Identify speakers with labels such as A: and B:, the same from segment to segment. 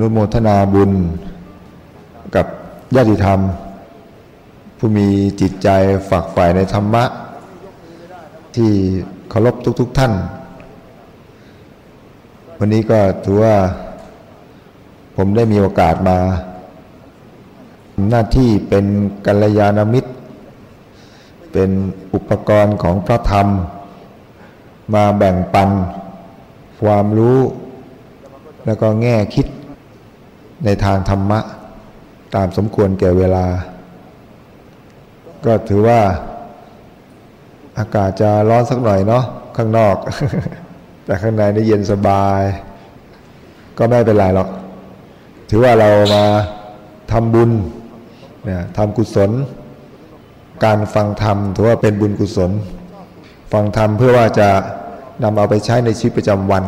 A: อนุโมทนาบุญกับญาติธรรม ผู้มีจิตใจฝักใฝ่ในธรรมะ ที่เคารพทุกๆทท่าน วันนี้ก็ถือว่าผมได้มีโอกาสมาหน้าที่เป็นกัลยาณมิตร เป็นอุปกรณ์ของพระธรรม มาแบ่งปัน ความรู้ แล้วก็แง่คิด ในทางธรรมะ ตามสมควรแก่เวลา ก็ถือว่าอากาศจะร้อนสักหน่อยเนาะข้างนอก แต่ข้างในนี่เย็นสบาย ก็ไม่เป็นไรหรอก ถือว่าเรามาทำบุญเนี่ยทำกุศล การฟังธรรมถือว่าเป็นบุญกุศล ฟังธรรมเพื่อว่าจะนำเอาไปใช้ในชีวิตประจำวัน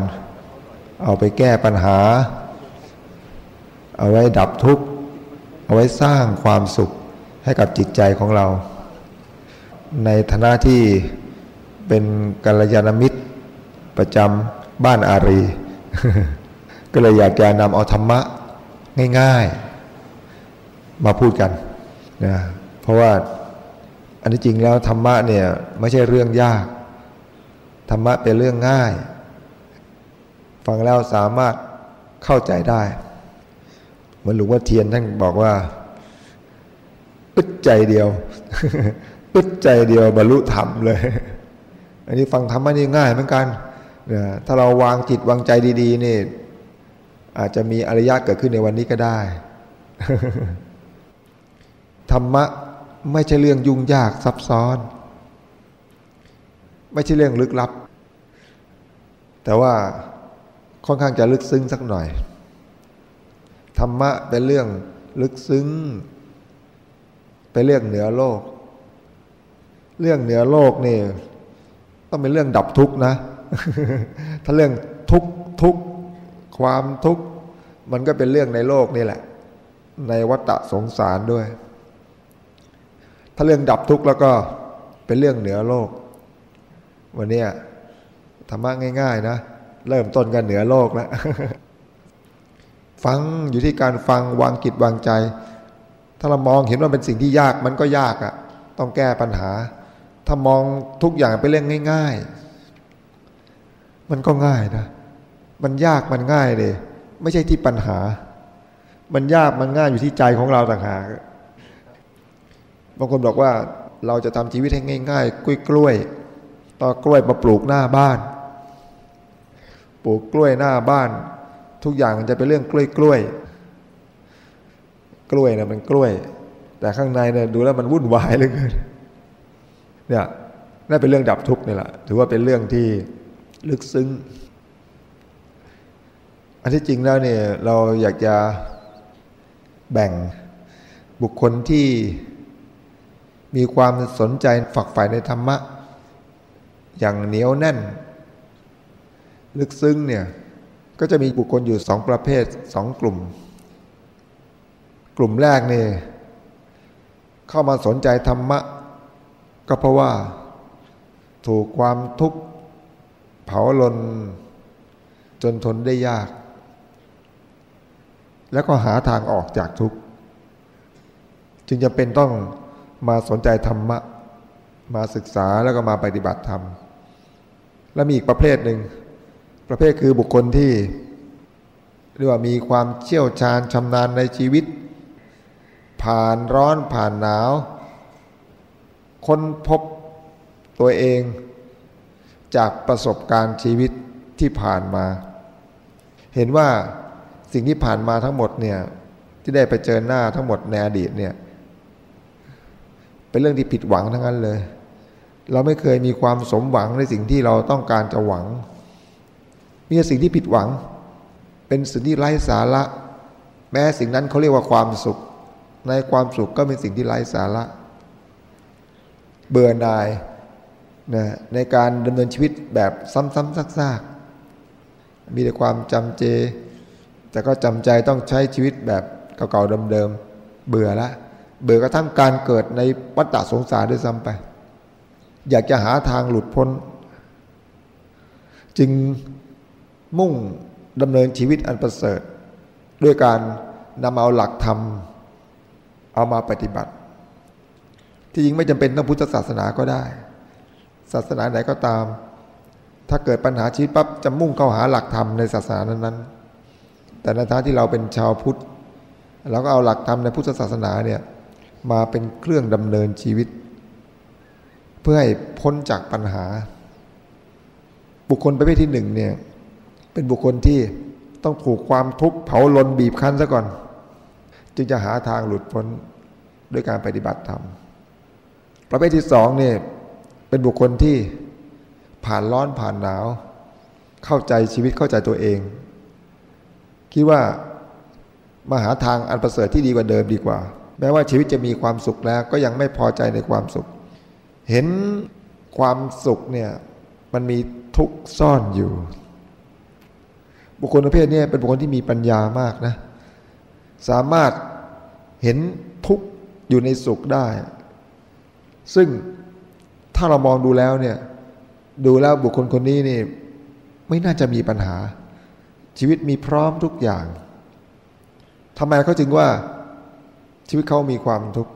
A: เอาไปแก้ปัญหา เอาไว้ดับทุกข์ เอาไว้สร้างความสุขให้กับจิตใจของเรา ในฐานะที่เป็นกัลยาณมิตรประจำบ้านอารี ก็เลยอยากจะนำเอาธรรมะง่ายๆ มาพูดกันนะเพราะว่าอันที่จริงแล้วธรรมะเนี่ยไม่ใช่เรื่องยาก ธรรมะเป็นเรื่องง่าย ฟังแล้วสามารถเข้าใจได้ เหมือนหลวงพ่อเทียนท่านบอกว่า ปึ๊ดใจเดียว ปึ๊ดใจเดียวบรรลุธรรมเลย อันนี้ฟังธรรมะนี่ง่ายเหมือนกันถ้าเราวางจิตวางใจดี ๆ นี่ อาจจะมีอริยะเกิดขึ้นในวันนี้ก็ได้ ธรรมะไม่ใช่เรื่องยุ่งยากซับซ้อน ไม่ใช่เรื่องลึกลับ แต่ว่าค่อนข้างจะลึกซึ้งสักหน่อย รรมะเป็นเรื่องลึกซึ้ง เป็นเรื่องเหนือโลก เรื่องเหนือโลกนี่ต้องเป็นเรื่องดับทุกข์นะ ถ้าเรื่องทุกทุกความทุกข์มันก็เป็นเรื่องในโลกนี่แหละ ในวัฏสงสารด้วย ถ้าเรื่องดับทุกข์แล้วก็เป็นเรื่องเหนือโลก วันนี้ธรรมะง่าย ๆ นะ เริ่มต้นกันเหนือโลกแล้ว ฟังอยู่ที่การฟังวางจิตวางใจ ถ้าเรามองเห็นว่าเป็นสิ่งที่ยากมันก็ยากอะ่ะ ต้องแก้ปัญหา ถ้ามองทุกอย่างเป็นเรื่องง่าย ๆ มันก็ง่ายนะ มันยากมันง่ายเลย ไม่ใช่ที่ปัญหา มันยากมันง่ายอยู่ที่ใจของเราต่างหากบางคนบอกว่าเราจะทำชีวิตให้ง่าย ๆ กล้วยกล้วยต่อกล้วยมาปลูกหน้าบ้าน ปลูกกล้วยหน้าบ้าน ทุกอย่างมันจะเป็นเรื่องกล้วยกล้วยกล้วยนะมันกล้วย แต่ข้างในเนี่ยดูแล้วมันวุ่นวายเหลือเกินเนี่ยนั่นเป็นเรื่องดับทุกข์นี่แหละถือว่าเป็นเรื่องที่ลึกซึ้งอันที่จริงแล้วเนี่ยเราอยากจะแบ่งบุคคลที่มีความสนใจฝักใฝ่ในธรรมะ อย่างเหนียวแน่น ลึกซึ้งเนี่ย ก็จะมีบุคคลอยู่สองประเภทสองกลุ่ม กลุ่มแรกเนี่เข้ามาสนใจธรรมะ ก็เพราะว่า ถูกความทุกข์เผาลน จนทนได้ยาก แล้วก็หาทางออกจากทุกข์ จึงจะเป็นต้องมาสนใจธรรมะ มาศึกษาแล้วก็มาปฏิบัติธรรม และมีอีกประเภทหนึ่ง ประเภทคือบุคคลที่เรียกว่ามีความเชี่ยวชาญชำนาญในชีวิต ผ่านร้อนผ่านหนาว ค้นพบตัวเองจากประสบการณ์ชีวิตที่ผ่านมา เห็นว่าสิ่งที่ผ่านมาทั้งหมดเนี่ยที่ได้ไปเจอหน้าทั้งหมดในอดีตเนี่ยเป็นเรื่องที่ผิดหวังทั้งนั้นเลย เราไม่เคยมีความสมหวังในสิ่งที่เราต้องการจะหวัง มีสิ่งที่ผิดหวัง เป็นสิ่งที่ไร้สาระ แม้สิ่งนั้นเขาเรียกว่าความสุข ในความสุขก็เป็นสิ่งที่ไร้สาระ เบื่อหน่ายนะในการดำเนินชีวิตแบบซ้ำๆซากๆ มีแต่ความจำเจ แต่ก็จำใจต้องใช้ชีวิตแบบเก่าๆเดิมๆเบื่อละเบื่อกระทั่งการเกิดในวัฏสงสารด้วยซ้ำไป อยากจะหาทางหลุดพ้น จึง มุ่งดำเนินชีวิตอันประเสริฐ ด้วยการนำเอาหลักธรรม เอามาปฏิบัติ ที่จริงไม่จำเป็นต้องพุทธศาสนาก็ได้ ศาสนาไหนก็ตาม ถ้าเกิดปัญหาชีวิตปั๊บจะมุ่งเข้าหาหลักธรรมในศาสนานั้นๆ แต่ในฐานะที่เราเป็นชาวพุทธเราก็เอาหลักธรรมในพุทธศาสนาเนี่ยมาเป็นเครื่องดำเนินชีวิต เพื่อให้พ้นจากปัญหา บุคคลประเภทที่หนึ่งเนี่ย เป็นบุคคลที่ต้องถูกความทุกข์เผาลนบีบคั้นซะก่อน จึงจะหาทางหลุดพ้นด้วยการปฏิบัติธรรมประเภทที่สองเนี่ยเป็นบุคคลที่ผ่านร้อนผ่านหนาว เข้าใจชีวิตเข้าใจตัวเอง คิดว่ามาหาทางอันประเสริฐที่ดีกว่าเดิมดีกว่า แม้ว่าชีวิตจะมีความสุขแล้ว ก็ยังไม่พอใจในความสุข เห็นความสุขเนี่ยมันมีทุกข์ซ่อนอยู่ บุคคลประเภทนี้เป็นบุคคลที่มีปัญญามากนะ สามารถเห็นทุกข์อยู่ในสุขได้ ซึ่งถ้าเรามองดูแล้วเนี่ย ดูแล้วบุคคลคนนี้นี่ไม่น่าจะมีปัญหา ชีวิตมีพร้อมทุกอย่างทำไมเขาจึงว่าชีวิตเขามีความทุกข์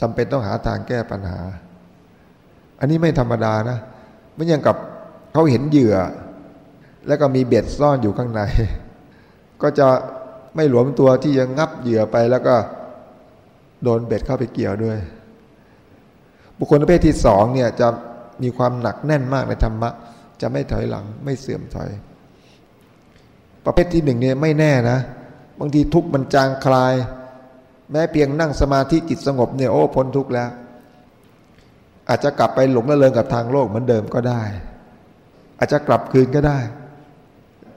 A: จำเป็นต้องหาทางแก้ปัญหา อันนี้ไม่ธรรมดานะ ไม่ยังกับเขาเห็นเหยื่อ แล้วก็มีเบ็ดซ่อนอยู่ข้างใน ก็จะไม่หลวมตัวที่จะงับเหยื่อไปแล้วก็โดนเบ็ดเข้าไปเกี่ยวด้วย บุคคลประเภทที่สองเนี่ยจะมีความหนักแน่นมากในธรรมะ จะไม่ถอยหลังไม่เสื่อมถอย ประเภทที่หนึ่งเนี่ยไม่แน่นะ บางทีทุกข์มันจางคลาย แม้เพียงนั่งสมาธิจิตสงบเนี่ยโอ้พ้นทุกข์แล้ว อาจจะกลับไปหลงละเลงกับทางโลกเหมือนเดิมก็ได้ อาจจะกลับคืนก็ได้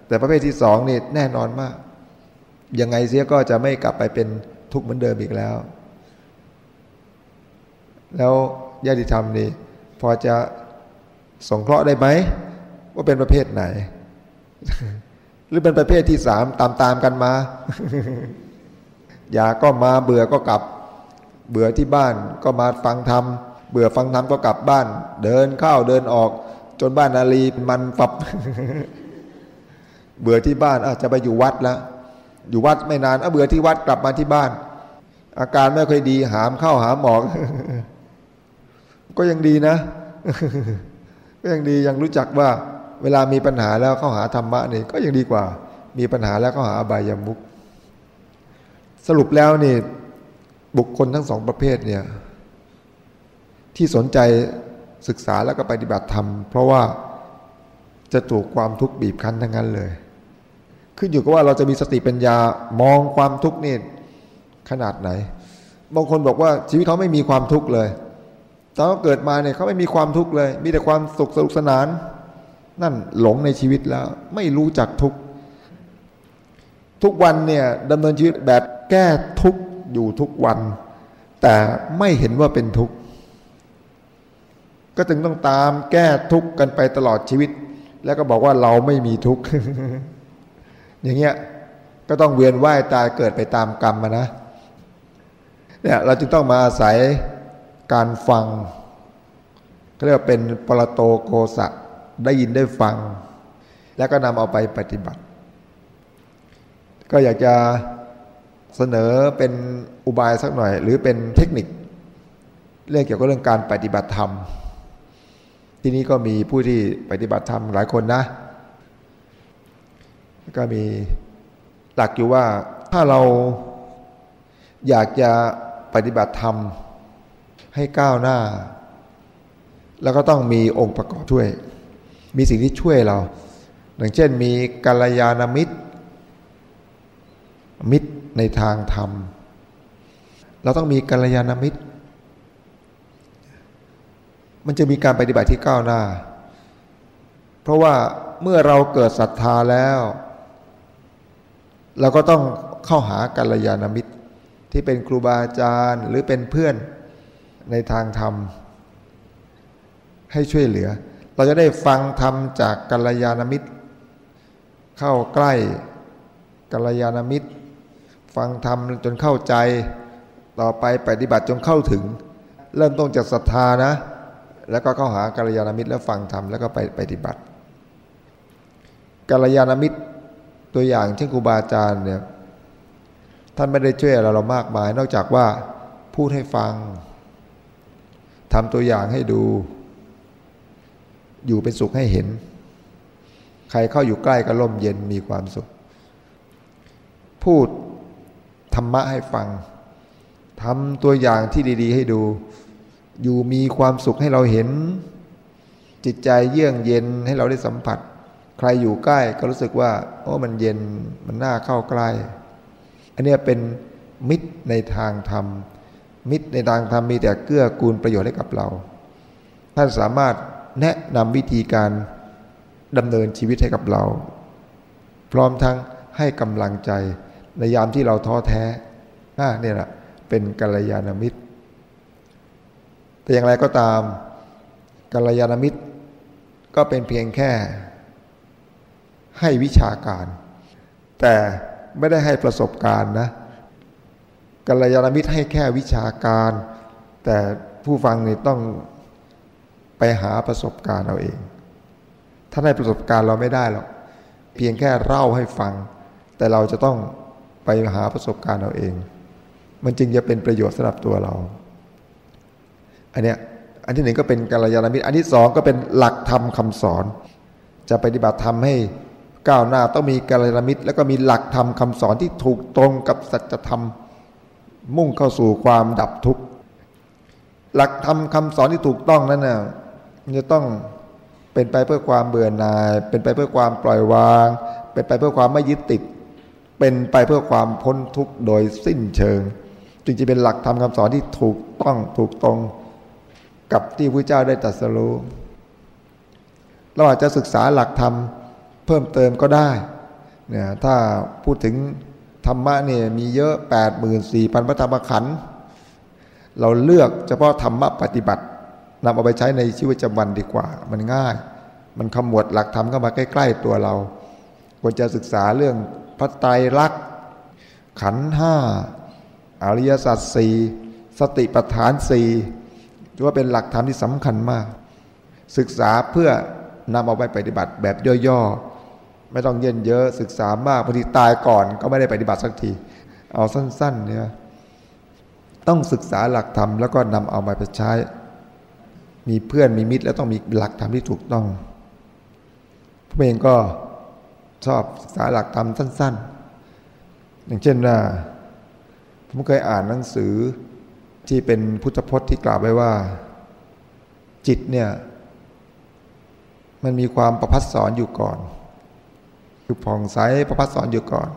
A: แต่ประเภทที่สองนี่แน่นอนมาก ยังไงเสียก็จะไม่กลับไปเป็นทุกข์เหมือนเดิมอีกแล้ว แล้วญาติธรรมนี่พอจะสงเคราะห์ได้ไหม ว่าเป็นประเภทไหน หรือเป็นประเภทที่สามตามตามกันมา อยากก็มาเบื่อก็กลับ เบื่อที่บ้านก็มาฟังธรรมเบื่อฟังธรรมก็กลับบ้าน เดินเข้าเดินออก จนบ้านนาลีมันฝับ เบื่อที่บ้านอาจจะไปอยู่วัดแล้วอยู่วัดไม่นานเอาเบื่อที่วัดกลับมาที่บ้าน อาการไม่ค่อยดีหามเข้าหามหมอก ก็ยังดีนะ ก็ยังดียังรู้จักว่า เวลามีปัญหาแล้วเข้าหาธรรมะนี่ก็ยังดีกว่า มีปัญหาแล้วก็หาอบายามุกสรุปแล้วนี่บุคคลทั้งสองประเภทเนี่ย ที่สนใจศึกษาแล้วก็ปฏิบัติธรรม เพราะว่าจะถูกความทุกข์บีบคั้นทั้งนั้นเลย ขึ้นอยู่กับว่าเราจะมีสติปัญญามองความทุกข์นี่ขนาดไหน บางคนบอกว่าชีวิตเขาไม่มีความทุกข์เลยตอนเขาเกิดมาเนี่ยเขาไม่มีความทุกข์เลย มีแต่ความสุขสนุกสนาน นั่นหลงในชีวิตแล้ว ไม่รู้จักทุกทุกวันเนี่ยดำเนินชีวิตแบบแก้ทุกอยู่ทุกวัน แต่ไม่เห็นว่าเป็นทุกข์ก็จึงต้องตามแก้ทุกข์กันไปตลอดชีวิต แล้วก็บอกว่าเราไม่มีทุกข์ อย่างเงี้ยก็ต้องเวียนว่ายตายเกิดไปตามกรรมนะเนี่ยเราจึงต้องมาอาศัยการฟังเรียกว่าเป็นปรโตโกสะได้ยินได้ฟัง แล้วก็นำเอาไปปฏิบัติ ก็อยากจะเสนอเป็นอุบายสักหน่อย หรือเป็นเทคนิค เรื่องเกี่ยวกับเรื่องการปฏิบัติธรรม ที่นี้ก็มีผู้ที่ปฏิบัติธรรมหลายคนนะ ก็มีหลักอยู่ว่าถ้าเราอยากจะปฏิบัติธรรมให้ก้าวหน้า แล้วก็ต้องมีองค์ประกอบด้วย มีสิ่งที่ช่วยเรา อย่างเช่นมีกัลยาณมิตร มิตรในทางธรรม เราต้องมีกัลยาณมิตร มันจะมีการปฏิบัติที่ก้าวหน้า เพราะว่าเมื่อเราเกิดศรัทธาแล้ว เราก็ต้องเข้าหากัลยาณมิตร ที่เป็นครูบาอาจารย์หรือเป็นเพื่อนในทางธรรม ให้ช่วยเหลือ เราจะได้ฟังธรรมจากกัลยาณมิตร เข้าใกล้กัลยาณมิตร ฟังธรรมจนเข้าใจ ต่อไปปฏิบัติจนเข้าถึง เริ่มต้นจากศรัทธานะ แล้วก็เข้าหากัลยาณมิตรแล้วฟังธรรมแล้วก็ไปปฏิบัติกัลยาณมิตร ตัวอย่างเช่นครูบาอาจารย์เนี่ยท่านไม่ได้ช่วยเราเรามากมาย นอกจากว่าพูดให้ฟังทำตัวอย่างให้ดู อยู่เป็นสุขให้เห็น ใครเข้าอยู่ใกล้ก็ร่มเย็นมีความสุข พูดธรรมะให้ฟังทำตัวอย่างที่ดีๆ ให้ดู อยู่มีความสุขให้เราเห็น จิตใจเยือกเย็นให้เราได้สัมผัส ใครอยู่ใกล้ก็รู้สึกว่า โอ้มันเย็นมันน่าเข้าใกล้ อันนี้เป็นมิตรในทางธรรม มิตรในทางธรรมมีแต่เกื้อกูลประโยชน์ให้กับเรา ท่านสามารถแนะนำวิธีการดำเนินชีวิตให้กับเรา พร้อมทั้งให้กำลังใจ ในยามที่เราท้อแท้นี่แหละเป็นกัลยาณมิตร แต่อย่างไรก็ตามกัลยาณมิตร ก็เป็นเพียงแค่ ให้วิชาการ แต่ไม่ได้ให้ประสบการณ์นะกัลยาณมิตรให้แค่วิชาการ แต่ผู้ฟังนี่ต้องไปหาประสบการณ์เอาเอง ถ้าได้ประสบการณ์เราไม่ได้หรอกเพียงแค่เล่าให้ฟัง แต่เราจะต้องไปหาประสบการณ์เอาเอง มันจึงจะเป็นประโยชน์สำหรับตัวเรา อันเนี้ยอันที่หนึ่งก็เป็นกัลยาณมิตร อันที่สองก็เป็นหลักธรรมคาสอน จะปฏิบัติธรรมให้ ก้าวหน้าต้องมีกัลยามิตร แล้วก็มีหลักธรรมคาสอนที่ถูกตรงกับสัจธรรม มุ่งเข้าสู่ความดับทุกข์หลักธรรมคาสอนที่ถูกต้องนั้นน่ะจะต้องเป็นไปเพื่อความเบื่อหน่าย เป็นไปเพื่อความปล่อยวาง เป็นไปเพื่อความไม่ยึดติด เป็นไปเพื่อความพ้นทุกข์โดยสิ้นเชิง จึงจะเป็นหลักธรรมคำสอนที่ถูกต้องถูกตรงกับที่พระเจ้าได้ตรัสรู้เราอาจจะศึกษาหลักธรรม เพิ่มเติมก็ได้เนี่ยถ้าพูดถึงธรรมะเนี่ยมีเยอะแปดหมื่นสี่พันพระธรรมขันธ์เราเลือกเฉพาะธรรมะปฏิบัตินำเอาไปใช้ในชีวิตประจำวันดีกว่า มันง่าย มันขมวดหลักธรรมเข้ามาใกล้ ๆ ตัวเราควรจะศึกษาเรื่องพระไตรลักษณ์ขันห้าอริยสัจสี่สติปัฏฐานสี่ถือว่าเป็นหลักธรรมที่สำคัญมาก ศึกษาเพื่อนำเอาไปปฏิบัติแบบย่อๆ ไม่ต้องเย็นเยอะศึกษามากพอดีตายก่อนก็ไม่ได้ปฏิบัติสักที เอาสั้น ๆ เนี่ยต้องศึกษาหลักธรรมแล้วก็นำเอามาไปใช้ มีเพื่อนมีมิตร แล้วต้องมีหลักธรรมที่ถูกต้องผมเองก็ชอบศึกษาหลักธรรมสั้น ๆ อย่างเช่นว่าผมเคยอ่านหนังสือที่เป็นพุทธพจน์ที่กล่าวไว้ว่า จิตเนี่ย มันมีความประพัดสอนอยู่ก่อน คือผ่องใสประพัดสอนอยู่ก่อน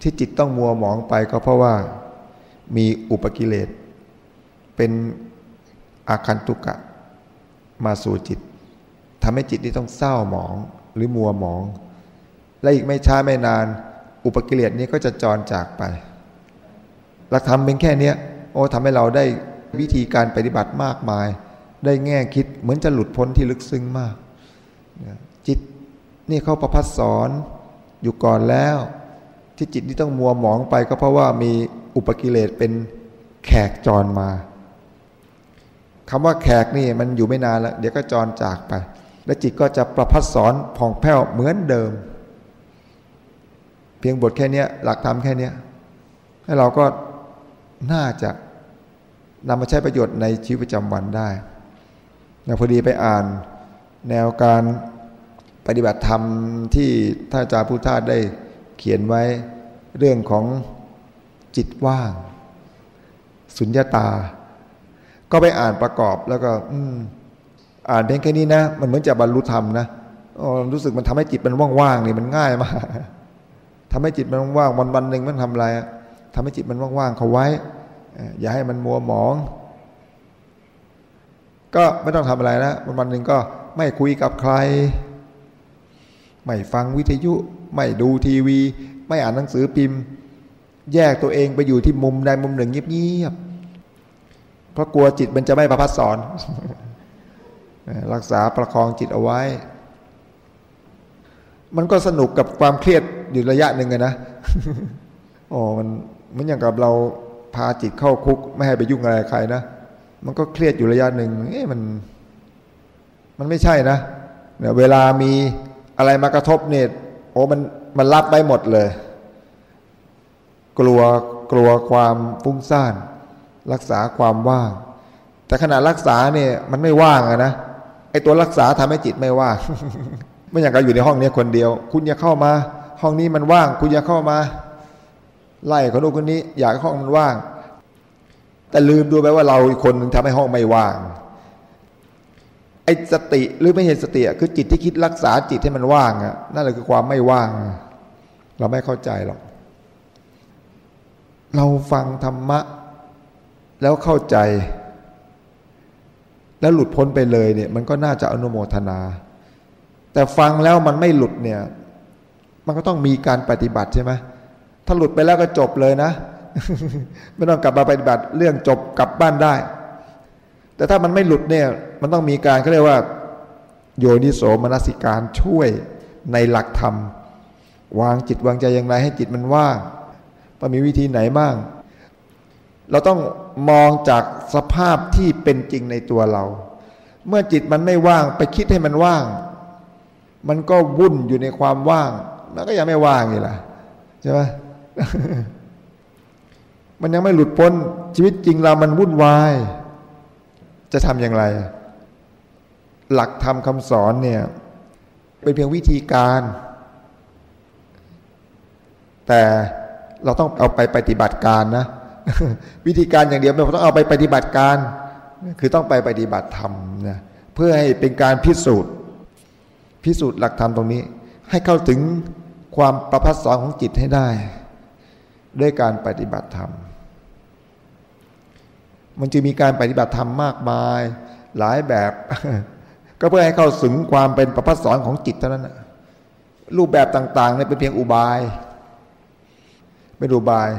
A: ที่จิตต้องมัวหมองไปก็เพราะว่ามีอุปกิเลส เป็นอาคันตุกะ มาสู่จิตทำให้จิตนี้ต้องเศร้าหมองหรือมัวหมอง และอีกไม่ช้าไม่นาน อุปกิเลสนี้ก็จะจรจากไปหลักธรรมเป็นแค่เนี้ยโอ้ทำให้เราได้วิธีการปฏิบัติมากมาย ได้แง่คิดเหมือนจะหลุดพ้นที่ลึกซึ้งมาก นี่เขาประพัดสอนอยู่ก่อนแล้ว ที่จิตนี่ต้องมัวหมองไปก็เพราะว่ามีอุปกิเลสเป็นแขกจรมาคำว่าแขกนี่มันอยู่ไม่นานแล้วเดี๋ยวก็จรจากไป และจิตก็จะประพัดสอนผ่องแผ้วเหมือนเดิม เพียงบทแค่นี้หลักธรรมแค่นี้ให้เราก็น่าจะนำมาใช้ประโยชน์ในชีวิตประจำวันได้นะพอดีไปอ่านแนวการ ปฏิบัติธรรมที่ท่านอาจารย์พุทธาได้เขียนไว้เรื่องของจิตว่าง สุญญาตา ก็ไปอ่านประกอบแล้วก็อ่านเพียงแค่นี้นะ มันเหมือนจะบรรลุธรรมนะรู้สึกมันทำให้จิตมันว่างๆนี่มันง่ายมากทำให้จิตมันว่างวันวันหนึ่งมันทำอะไรทำให้จิตมันว่างๆเขาไว้ อย่าให้มันมัวหมอง ก็ไม่ต้องทำอะไรนะวันวันหนึ่งก็ไม่คุยกับใคร ไม่ฟังวิทยุ ไม่ดูทีวี ไม่อ่านหนังสือพิมพ์ แยกตัวเองไปอยู่ที่มุมใดมุมหนึ่งเงียบๆเพราะกลัวจิตมันจะไม่ประพัดสอนรักษาประคองจิตเอาไว้ มันก็สนุกกับความเครียดอยู่ระยะหนึ่งนะโอ้มันเหมือนอย่างกับเราพาจิตเข้าคุก ไม่ให้ไปยุ่งอะไรใครนะมันก็เครียดอยู่ระยะหนึ่งเอ๊ะมัน มันไม่ใช่นะเนี่ยเวลามี อะไรมากระทบเนี่ยโอ้มันมันรับไปหมดเลย กลัวกลัวความฟุ้งซ่าน รักษาความว่าง แต่ขณะรักษาเนี่ยมันไม่ว่างอะนะไอตัวรักษาทำให้จิตไม่ว่างไม่อยากเรอยู่ในห้องนี้คนเดียว คุณอย่าเข้ามา ห้องนี้มันว่าง คุณอย่าเข้ามา ไล่คนนู้นคนนี้ อยากให้ห้องมันว่าง แต่ลืมดูไปว่าเราอีกคนนึงทำให้ห้องไม่ว่าง ไอ้สติหรือไม่เห็นสติคือจิตที่คิดรักษาจิตให้มันว่างอะนั่นแหละคือความไม่ว่าง เราไม่เข้าใจหรอก เราฟังธรรมะ แล้วเข้าใจ แล้วหลุดพ้นไปเลยเนี่ย มันก็น่าจะอนุโมทนา แต่ฟังแล้วมันไม่หลุดเนี่ย มันก็ต้องมีการปฏิบัติใช่ไหมถ้าหลุดไปแล้วก็จบเลยนะ ไม่ต้องกลับมาปฏิบัติเรื่องจบกลับบ้านได้ แต่ถ้ามันไม่หลุดเนี่ยมันต้องมีการเขาเรียกว่า โยนิโสมนสิการช่วยในหลักธรรม วางจิตวางใจอย่างไรให้จิตมันว่างต้องมีวิธีไหนบ้าง เราต้องมองจากสภาพที่เป็นจริงในตัวเรา เมื่อจิตมันไม่ว่างไปคิดให้มันว่าง มันก็วุ่นอยู่ในความว่างแล้วก็ยังไม่ว่างอีกล่ะใช่ไหมมันยังไม่หลุดพ้นชีวิตจริงเรามันวุ่นวาย จะทำอย่างไร หลักธรรมคำสอนเนี่ย เป็นเพียงวิธีการ แต่เราต้องเอาไปปฏิบัติการนะ วิธีการอย่างเดียวเราต้องเอาไปปฏิบัติการ คือต้องไปปฏิบัติธรรมนะเพื่อให้เป็นการพิสูจน์ พิสูจน์หลักธรรมตรงนี้ ให้เข้าถึงความประพัสสอนของจิตให้ได้ ด้วยการปฏิบัติธรรม มันจะมีการปฏิบัติธรรมมากมายหลายแบบ ก็เพื่อให้เข้าถึงความเป็นประพัสสอนของจิตเท่านั้นรูปแบบต่างๆเนี่ยเป็นเพียงอุบายเป็นอุบาย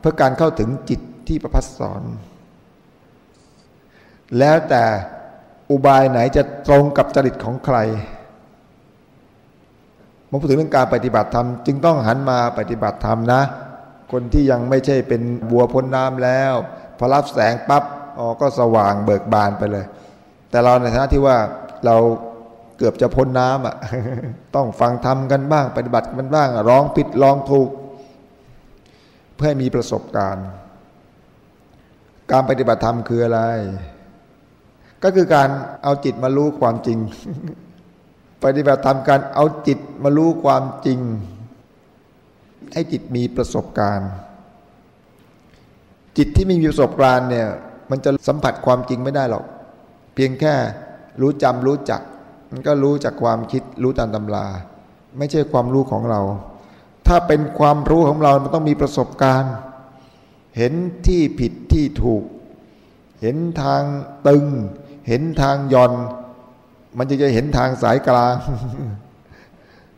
A: เพื่อการเข้าถึงจิตที่ประพัสสอน แล้วแต่อุบายไหนจะตรงกับจริตของใครมาพูดถึงเรื่องการปฏิบัติธรรมจึงต้องหันมาปฏิบัติธรรมนะ คนที่ยังไม่ใช่เป็นบัวพ้นน้ำแล้วพอรับแสงปับ๊บอ๋อก็สว่างเบิกบานไปเลย แต่เราในฐานะที่ว่าเราเกือบจะพ้นน้ำอะต้องฟังทำกันบ้าง ปฏิบัติมันบ้างร้องผิดร้องถูก เพื่อให้มีประสบการณ์ การปฏิบัติธรรมคืออะไร ก็คือการเอาจิตมารู้ความจริง ปฏิบัติธรรมการเอาจิตมารู้ความจริง ให้จิตมีประสบการณ์ จิตที่ไม่มีประสบการณ์เนี่ย มันจะสัมผัสความจริงไม่ได้หรอก เพียงแค่รู้จำรู้จัก มันก็รู้จากความคิดรู้ตามตำรา ไม่ใช่ความรู้ของเรา ถ้าเป็นความรู้ของเรา มันต้องมีประสบการณ์ เห็นที่ผิดที่ถูก เห็นทางตึง เห็นทางย่อน มันจะจะเห็นทางสายกลาง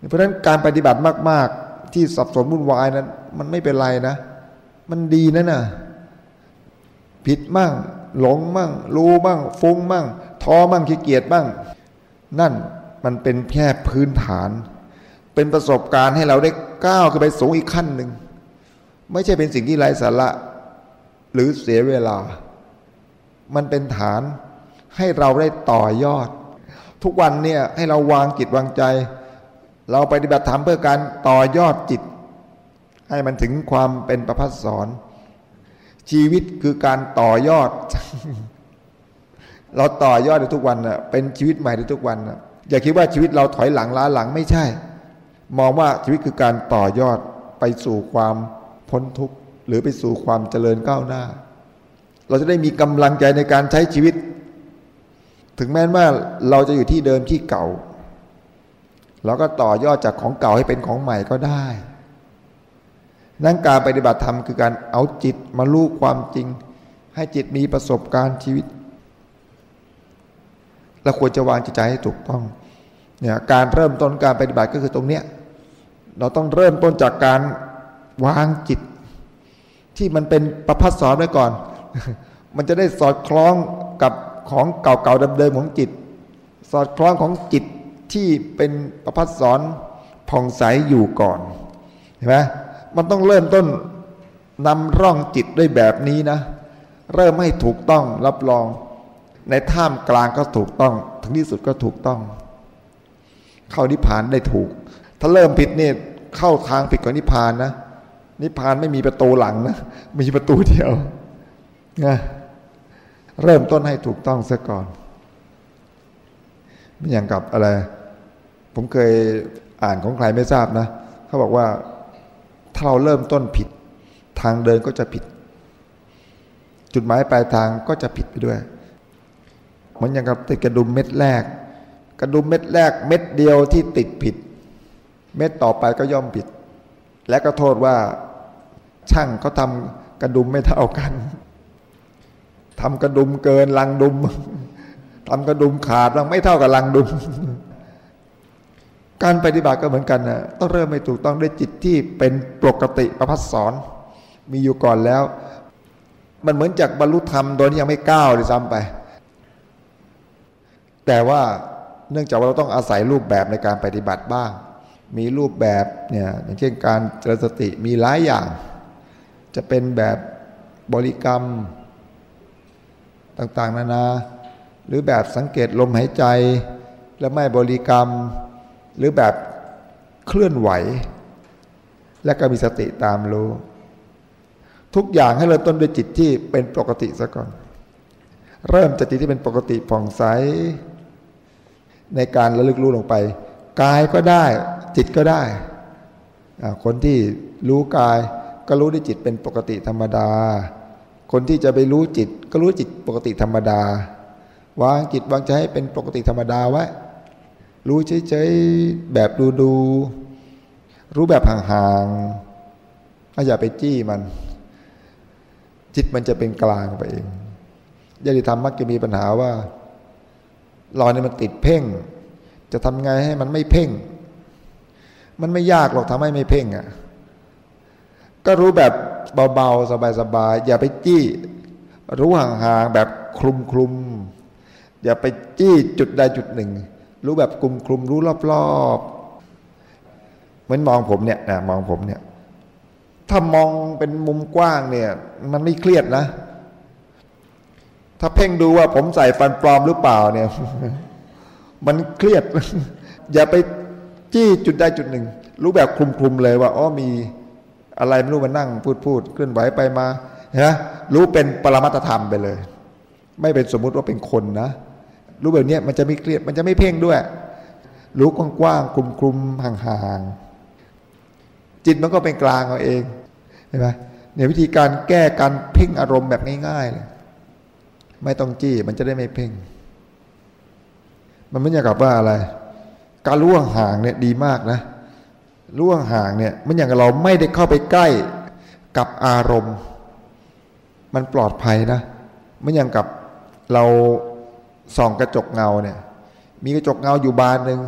A: เพราะฉะนั้นการปฏิบัติมาก ๆ ที่สับสนวุ่นวายนั้น มันไม่เป็นไรนะ มันดีนะน่ะ ผิดมั่ง หลงมั่ง รู้มั่ง ฟุ้งมั่ง ท้อมั่งขี้เกียจมั่ง นั่นมันเป็นแค่พื้นฐาน เป็นประสบการณ์ให้เราได้ก้าวขึ้นไปสูงอีกขั้นหนึ่ง ไม่ใช่เป็นสิ่งที่ไร้สาระ หรือเสียเวลา มันเป็นฐานให้เราได้ต่อยอด ทุกวันเนี่ยให้เราวางจิตวางใจ เราปฏิบัติธรรมเพื่อการต่อยอดจิต ให้มันถึงความเป็นประพัสสอน ชีวิตคือการต่อยอด เราต่อยอดในทุกวันนะเป็นชีวิตใหม่ในทุกวันนะอย่าคิดว่าชีวิตเราถอยหลังล้าหลังไม่ใช่ มองว่าชีวิตคือการต่อยอดไปสู่ความพ้นทุกข์หรือไปสู่ความเจริญก้าวหน้า เราจะได้มีกำลังใจในการใช้ชีวิต ถึงแม้ว่าเราจะอยู่ที่เดิมที่เก่า เราก็ต่อยอดจากของเก่าให้เป็นของใหม่ก็ได้ นั่นการปฏิบัติธรรมคือการเอาจิตมาลูกความจริง ให้จิตมีประสบการณ์ชีวิตเราควรจะวางจิตใจให้ถูกต้องเนี่ยการเริ่มต้นการปฏิบัติก็คือตรงเนี้ยเราต้องเริ่มต้นจากการวางจิต ที่มันเป็นประพัดสอนไว้ก่อน มันจะได้สอดคล้องกับของเก่าๆเดิมๆของจิต สอดคล้องของจิตที่เป็นประพัดสอนผ่องใสอยู่ก่อนเห็นไหม มันต้องเริ่มต้นนำร่องจิตด้วยแบบนี้นะ เริ่มให้ถูกต้องรับรอง ในท่ามกลางก็ถูกต้อง ถึงที่สุดก็ถูกต้อง เข้านิพพานได้ถูก ถ้าเริ่มผิดเนี่ยเข้าทางผิดกับนิพพานนะนิพพานไม่มีประตูหลังนะมีประตูเดียวนะเริ่มต้นให้ถูกต้องซะก่อนไม่อย่างกับอะไร ผมเคยอ่านของใครไม่ทราบนะเขาบอกว่า ถ้าเราเริ่มต้นผิด ทางเดินก็จะผิด จุดหมายปลายทางก็จะผิดไปด้วยเหมือนอย่างกับติดกระดุมเม็ดแรก กระดุมเม็ดแรก เม็ดเดียวที่ติดผิด เม็ดต่อไปก็ย่อมผิด และก็โทษว่า ช่างเขาทำกระดุมไม่เท่ากันทำกระดุมเกินลังดุมทำกระดุมขาดมันไม่เท่ากับลังดุม การปฏิบัติก็เหมือนกันนะต้องเริ่มไม่ถูกต้องด้วยจิตที่เป็นปกติประพัสสอน มีอยู่ก่อนแล้ว มันเหมือนจากบรรลุธรรมโดยที่ยังไม่ก้าวเลยซ้ำไป แต่ว่าเนื่องจากว่าเราต้องอาศัยรูปแบบในการปฏิบัติบ้าง มีรูปแบบเนี่ยอย่างเช่นการเจริญสติมีหลายอย่าง จะเป็นแบบบริกรรมต่างๆ นานา หรือแบบสังเกตลมหายใจและไม่บริกรรม หรือแบบเคลื่อนไหว และก็มีสติตามรู้ ทุกอย่างให้เริ่มต้นด้วยจิตที่เป็นปกติซะก่อน เริ่มจากจิตที่เป็นปกติผ่องใสในการระลึกรู้ลงไปกายก็ได้ จิตก็ได้ คนที่รู้กายก็รู้ด้วยจิตเป็นปกติธรรมดา คนที่จะไปรู้จิต ก็รู้จิตปกติธรรมดาวางจิตวางใจให้เป็นปกติธรรมดาไว้ รู้เฉยๆแบบดูดูรู้แบบห่างๆอย่าไปจี้มัน จิตมันจะเป็นกลางไปเองญาติธรรมมักจะมีปัญหาว่าเราเนี่ยมันติดเพ่ง จะทำไงให้มันไม่เพ่ง มันไม่ยากหรอกทำให้ไม่เพ่งอะ่ะก็รู้แบบเบาๆ สบายๆ อย่าไปจี้ รู้ห่างๆ แบบคลุมคลุมอย่าไปจี้จุดใดจุดหนึ่ง รู้แบบกลุ่มคลุมรู้รอบๆเหมือนมองผมเนี่ยนะมองผมเนี่ย ถ้ามองเป็นมุมกว้างเนี่ย มันไม่เครียดนะ ถ้าเพ่งดูว่าผมใส่ฟันปลอมหรือเปล่าเนี่ย มันเครียด อย่าไปจี้จุดใดจุดหนึ่ง รู้แบบคลุมๆเลยว่าอ๋อมีอะไรไม่รู้มานั่งพูดพูดเคลื่อนไหวไปมานะรู้เป็นปรมัตธรรมไปเลย ไม่เป็นสมมุติว่าเป็นคนนะ รู้แบบนี้มันจะไม่เครียดมันจะไม่เพ่งด้วย รู้กว้างๆคลุมๆห่างๆจิตมันก็เป็นกลางเอาเองเห็นไหมเนี่ยวิธีการแก้การเพ่งอารมณ์แบบง่ายๆเลยไม่ต้องจี้มันจะได้ไม่เพ่ง มันไม่อยากกับว่าอะไร การรู้ห่างเนี่ยดีมากนะล่วงห่างเนี่ยมันอย่างเราไม่ได้เข้าไปใกล้กับอารมณ์ มันปลอดภัยนะมันอย่างกับเรา ส่องกระจกเงาเนี่ย มีกระจกเงาอยู่บานหนึ่ง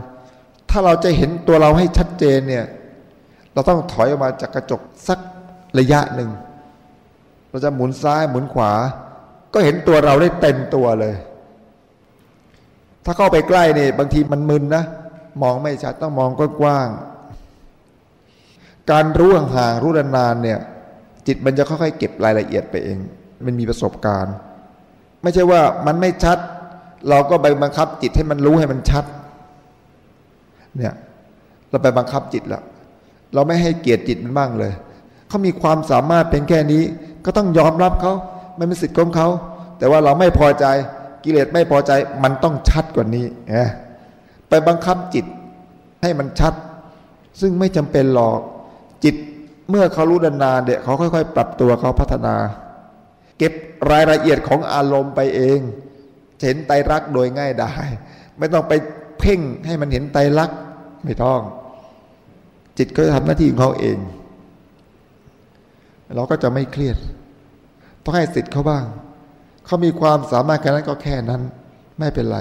A: ถ้าเราจะเห็นตัวเราให้ชัดเจนเนี่ย เราต้องถอยออกมาจากกระจกสักระยะหนึ่ง เราจะหมุนซ้ายหมุนขวา ก็เห็นตัวเราได้เต็มตัวเลย ถ้าเข้าไปใกล้เนี่ยบางทีมันมึนนะ มองไม่ชัดต้องมองกว้างการรู้ห่างๆรู้นานๆเนี่ย จิตมันจะค่อยๆเก็บรายละเอียดไปเอง มันมีประสบการณ์ ไม่ใช่ว่ามันไม่ชัด เราก็ไปบังคับจิตให้มันรู้ให้มันชัด เนี่ย เราไปบังคับจิตแล้วเราไม่ให้เกียรติจิตมันบ้างเลยเขามีความสามารถเป็นแค่นี้ ก็ต้องยอมรับเขามันเป็นสิทธิ์ของเขาแต่ว่าเราไม่พอใจกิเลสไม่พอใจมันต้องชัดกว่านี้นะไปบังคับจิตให้มันชัด ซึ่งไม่จำเป็นหรอกจิตเมื่อเขารู้นานๆเนี่ยเขาค่อย ๆ ปรับตัวเขาพัฒนา เก็บรายละเอียดของอารมณ์ไปเอง เห็นไตรักโดยง่ายได้ไม่ต้องไปเพ่งให้มันเห็นไตรักไม่ต้อง จิตก็จะทำหน้าที่ของเขาเอง เราก็จะไม่เครียด ต้องให้สิทธิ์เขาบ้าง เขามีความสามารถแค่นั้นก็แค่นั้น ไม่เป็นไร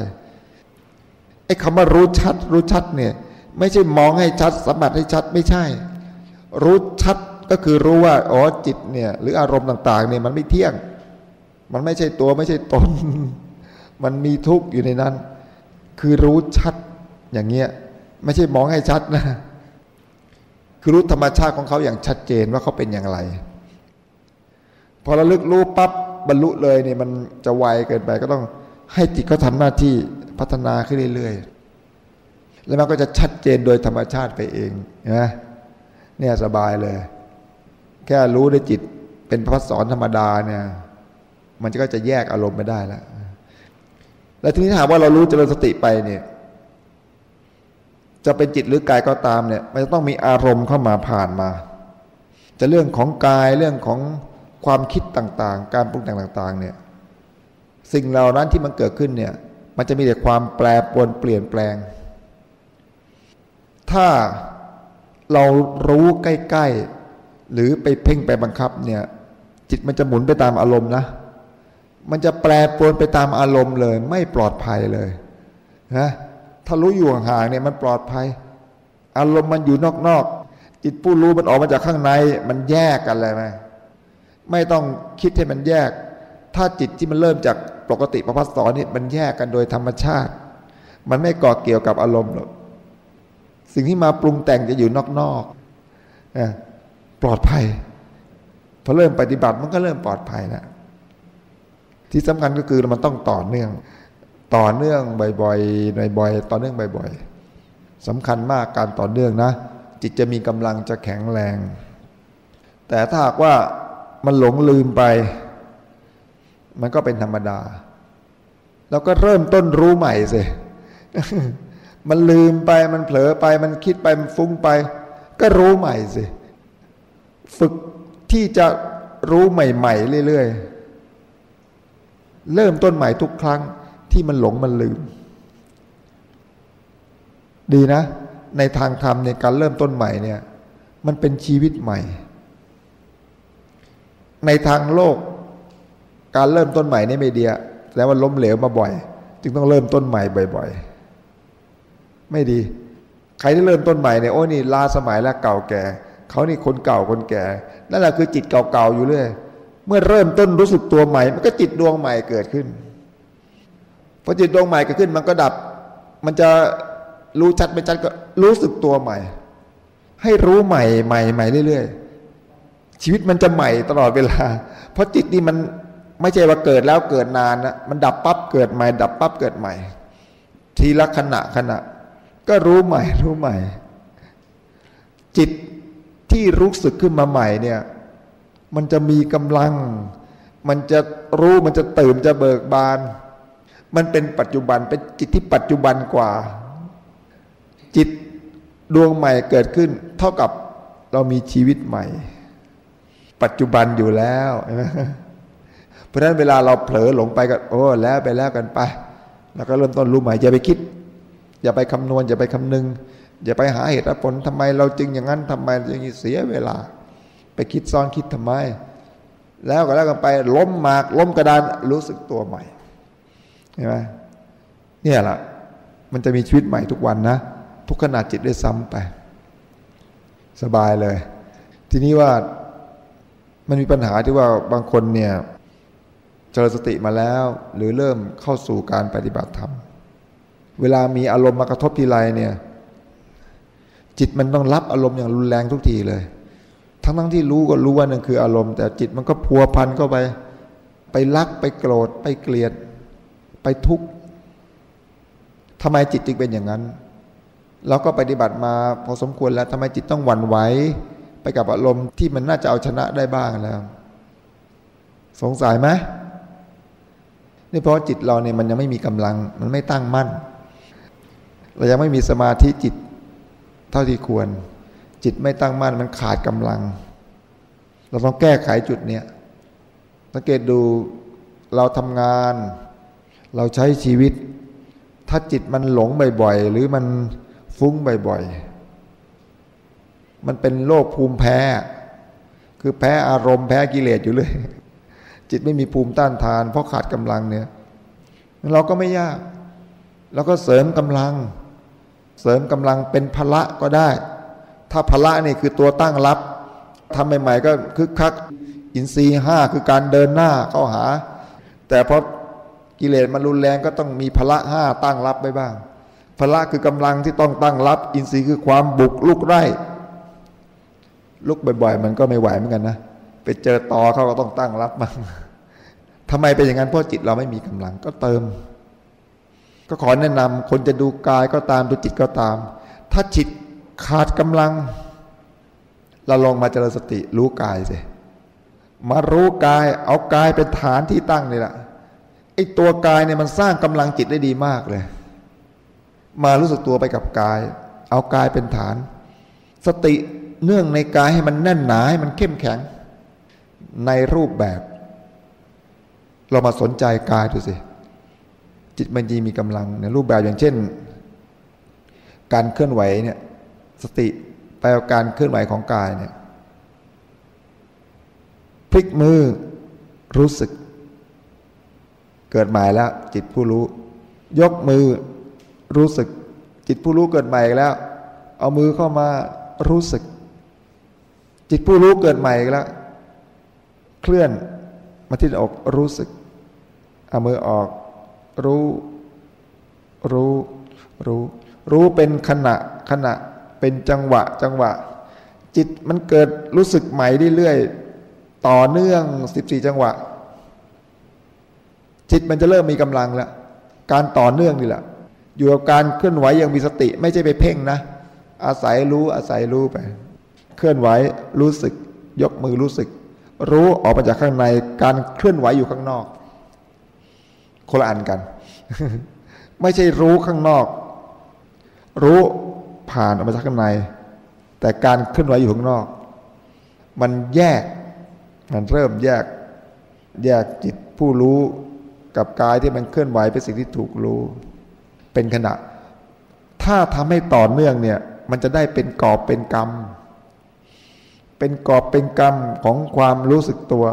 A: ไอ้คำว่ารู้ชัด รู้ชัดเนี่ย ไม่ใช่มองให้ชัดสัมผัสให้ชัดไม่ใช่ รู้ชัดก็คือรู้ว่าอ๋อจิตเนี่ย หรืออารมณ์ต่าง ๆ เนี่ยมันไม่เที่ยง มันไม่ใช่ตัวไม่ใช่ตน มันมีทุกข์อยู่ในนั้น คือรู้ชัดอย่างเงี้ยไม่ใช่มองให้ชัดนะ คือรู้ธรรมชาติของเขาอย่างชัดเจนว่าเขาเป็นอย่างไร พอระลึกรู้ปั๊บบรรลุเลยเนี่ยมันจะไวเกินไปก็ต้องให้จิตเขาทาหน้าที่พัฒนาขึ้นเรื่อยๆ แล้วมันก็จะชัดเจนโดยธรรมชาติไปเองนะเนี่ยสบายเลย แค่รู้ด้วยจิตเป็นพระสอนธรรมดาเนี่ย มันก็จะแยกอารมณ์ไม่ได้แล้ว แล้วทีนี้ถามว่าเรารู้เจริญสติไปเนี่ย จะเป็นจิตหรือกายก็ตามเนี่ย มันจะต้องมีอารมณ์เข้ามาผ่านมา จะเรื่องของกายเรื่องของความคิดต่างๆ การปรุงแต่งต่าง ๆ เนี่ย สิ่งเหล่านั้นที่มันเกิดขึ้นเนี่ย มันจะมีแต่ความแปรปรวนเปลี่ยนแปลง ถ้าเรารู้ใกล้ ๆ หรือไปเพ่งไปบังคับเนี่ย จิตมันจะหมุนไปตามอารมณ์นะ มันจะแปรปรวนไปตามอารมณ์เลย ไม่ปลอดภัยเลยนะถ้ารู้อยู่ห่างๆเนี่ยมันปลอดภัย อารมณ์มันอยู่นอกๆจิตผู้รู้มันออกมาจากข้างใน มันแยกกันเลยไหมไม่ต้องคิดให้มันแยก ถ้าจิตที่มันเริ่มจากปกติประพัสสอนนี่มันแยกกันโดยธรรมชาติ มันไม่ก่อเกี่ยวกับอารมณ์หรอกสิ่งที่มาปรุงแต่งจะอยู่นอกๆปลอดภัยพอเริ่มปฏิบัติมันก็เริ่มปลอดภัยนะ ที่สำคัญก็คือมันต้องต่อเนื่อง ต่อเนื่องบ่อยๆบ่อยๆต่อเนื่องบ่อยๆสำคัญมากการต่อเนื่องนะ จิตจะมีกำลังจะแข็งแรง แต่ถ้าหากว่ามันหลงลืมไป มันก็เป็นธรรมดา แล้วก็เริ่มต้นรู้ใหม่สิมันลืมไปมันเผลอไปมันคิดไปมันฟุ้งไป ก็รู้ใหม่สิ ฝึกที่จะรู้ใหม่ ๆ เรื่อย ๆ เริ่มต้นใหม่ทุกครั้งที่มันหลงมันลืม ดีนะ ในทางธรรมในการเริ่มต้นใหม่เนี่ย มันเป็นชีวิตใหม่ ในทางโลก การเริ่มต้นใหม่ในี่ไม่ดีแล้วว่าล้มเหลวมาบ่อย จึงต้องเริ่มต้นใหม่บ่อย ๆ ไม่ดี ใครที่เริ่มต้นใหม่เนี่ยโอ้นี่ลาสมัยแล้วเก่าแก่เขานี่คนเก่าคนแก่นั่นแหละคือจิตเก่าๆอยู่เรื่อย เมื่อเริ่มต้นรู้สึกตัวใหม่ มันก็จิตดวงใหม่เกิดขึ้นพอจิตดวงใหม่เกิดขึ้น มันก็ดับ มันจะรู้ชัดไม่ชัดก็รู้สึกตัวใหม่ ให้รู้ใหม่ใหม่ใหม่เรื่อยๆ ชีวิตมันจะใหม่ตลอดเวลา เพราะจิตนี่มันไม่ใช่ว่าเกิดแล้วเกิดนานนะมันดับปั๊บเกิดใหม่ ดับปั๊บเกิดใหม่ ทีละขณะขณะ ก็รู้ใหม่รู้ใหม่ จิตที่รู้สึกขึ้นมาใหม่เนี่ย มันจะมีกำลัง มันจะรู้มันจะตื่นจะเบิกบาน มันเป็นปัจจุบันเป็นจิตที่ปัจจุบันกว่า จิตดวงใหม่เกิดขึ้น เท่ากับเรามีชีวิตใหม่ ปัจจุบันอยู่แล้วเพราะฉะนั้นเวลาเราเผลอหลงไปก็โอ้แล้วไปแล้วกันไป แล้วก็เริ่มต้นรู้ใหม่อย่าไปคิด อย่าไปคำนวณอย่าไปคำนึง อย่าไปหาเหตุผลทำไมเราจึงอย่างนั้นทำไมอย่างเสียเวลา ไปคิดซ้อนคิดทำไม แล้วก็แล้วกันไปล้มหมาก ล้มกระดานรู้สึกตัวใหม่เห็นไหมเนี่ยแหละมันจะมีชีวิตใหม่ทุกวันนะ ทุกขณะจิตได้ซ้ำไป สบายเลย ทีนี้ว่ามันมีปัญหาที่ว่าบางคนเนี่ยเจริญสติมาแล้ว หรือเริ่มเข้าสู่การปฏิบัติธรรม เวลามีอารมณ์มากระทบทีไรเนี่ย จิตมันต้องรับอารมณ์อย่างรุนแรงทุกทีเลย ทั้งทั้งที่รู้ก็รู้ว่านั่นคืออารมณ์ แต่จิตมันก็พัวพันเข้าไป ไปรักไปโกรธไปเกลียด ไปทุกข์ทำไมจิตจึงเป็นอย่างนั้น เราก็ปฏิบัติมาพอสมควรแล้วทำไมจิตต้องหวั่นไหวไปกับอารมณ์ที่มันน่าจะเอาชนะได้บ้างแล้ว สงสัยไหมนี่เพราะจิตเราเนี่ยมันยังไม่มีกำลัง มันไม่ตั้งมั่น เรายังไม่มีสมาธิจิตเท่าที่ควร จิตไม่ตั้งมั่นมันขาดกำลัง เราต้องแก้ไขจุดเนี้ยสังเกตดูเราทำงาน เราใช้ชีวิต ถ้าจิตมันหลงบ่อยๆ หรือมันฟุ้งบ่อยๆ มันเป็นโรคภูมิแพ้ คือแพ้อารมณ์แพ้กิเลสอยู่เลย จิตไม่มีภูมิต้านทาน เพราะขาดกำลังเนี่ยเราก็ไม่ยากเราก็เสริมกำลัง เสริมกำลังเป็นพละก็ได้ ถ้าพละนี่คือตัวตั้งรับทำใหม่ๆก็คึกคักอินทรีย์ห้าคือการเดินหน้าเข้าหา แต่พอกิเลสมันรุนแรงก็ต้องมีพละห้าตั้งรับไปบ้าง พละคือกำลังที่ต้องตั้งรับ อินทรีย์คือความบุกลุกไร่ลุกบ่อย ๆ มันก็ไม่ไหวเหมือนกันนะไปเจอตอเขาก็ต้องตั้งรับบ้างทำไมเป็นอย่างนั้นเพราะจิตเราไม่มีกำลังก็เติม ก็ขอแนะนำคนจะดูกายก็ตามดูจิตก็ตาม ถ้าจิต ขาดกำลัง เราลองมาเจริญสติรู้กายสิมารู้กาย เอากายเป็นฐานที่ตั้งนี่แหละไอ้ตัวกายเนี่ยมันสร้างกำลังจิตได้ดีมากเลย มารู้สึกตัวไปกับกาย เอากายเป็นฐาน สติเนื่องในกายให้มันแน่นหนาให้มันเข้มแข็ง ในรูปแบบ เรามาสนใจกายดูสิจิตมันยีมีกำลังในรูปแบบอย่างเช่น การเคลื่อนไหวเนี่ย สติไปเอาการเคลื่อนไหวของกายเนี่ยพลิกมือรู้สึก เกิดใหม่แล้ว จิตผู้รู้ ยกมือรู้สึก จิตผู้รู้เกิดใหม่แล้ว เอามือเข้ามารู้สึก จิตผู้รู้เกิดใหม่แล้ว เคลื่อนมาที่อกรู้สึก เอามือออก รู้ รู้ รู้ รู้เป็นขณะขณะ เป็นจังหวะจังหวะ จิตมันเกิดรู้สึกใหม่เรื่อยๆต่อเนื่องสิบสี่จังหวะ จิตมันจะเริ่มมีกำลังแล้วการต่อเนื่องนี่แหละอยู่กับการเคลื่อนไหวอย่างมีสติ ไม่ใช่ไปเพ่งนะ อาศัยรู้อาศัยรู้ไป เคลื่อนไหวรู้สึก ยกมือรู้สึก รู้ออกมาจากข้างใน การเคลื่อนไหวอยู่ข้างนอก คนละอันกัน ไม่ใช่รู้ข้างนอก รู้ ผ่านออกมาจากข้างใน แต่การเคลื่อนไหวอยู่ข้างนอก มันแยกมันเริ่มแยกแยกจิตผู้รู้กับกายที่มันเคลื่อนไหวเป็นสิ่งที่ถูกรู้ เป็นขณะ ถ้าทำให้ต่อเนื่องเนี่ยมันจะได้เป็นกอบเป็นกรรม เป็นกอบเป็นกรรมของความรู้สึกตัว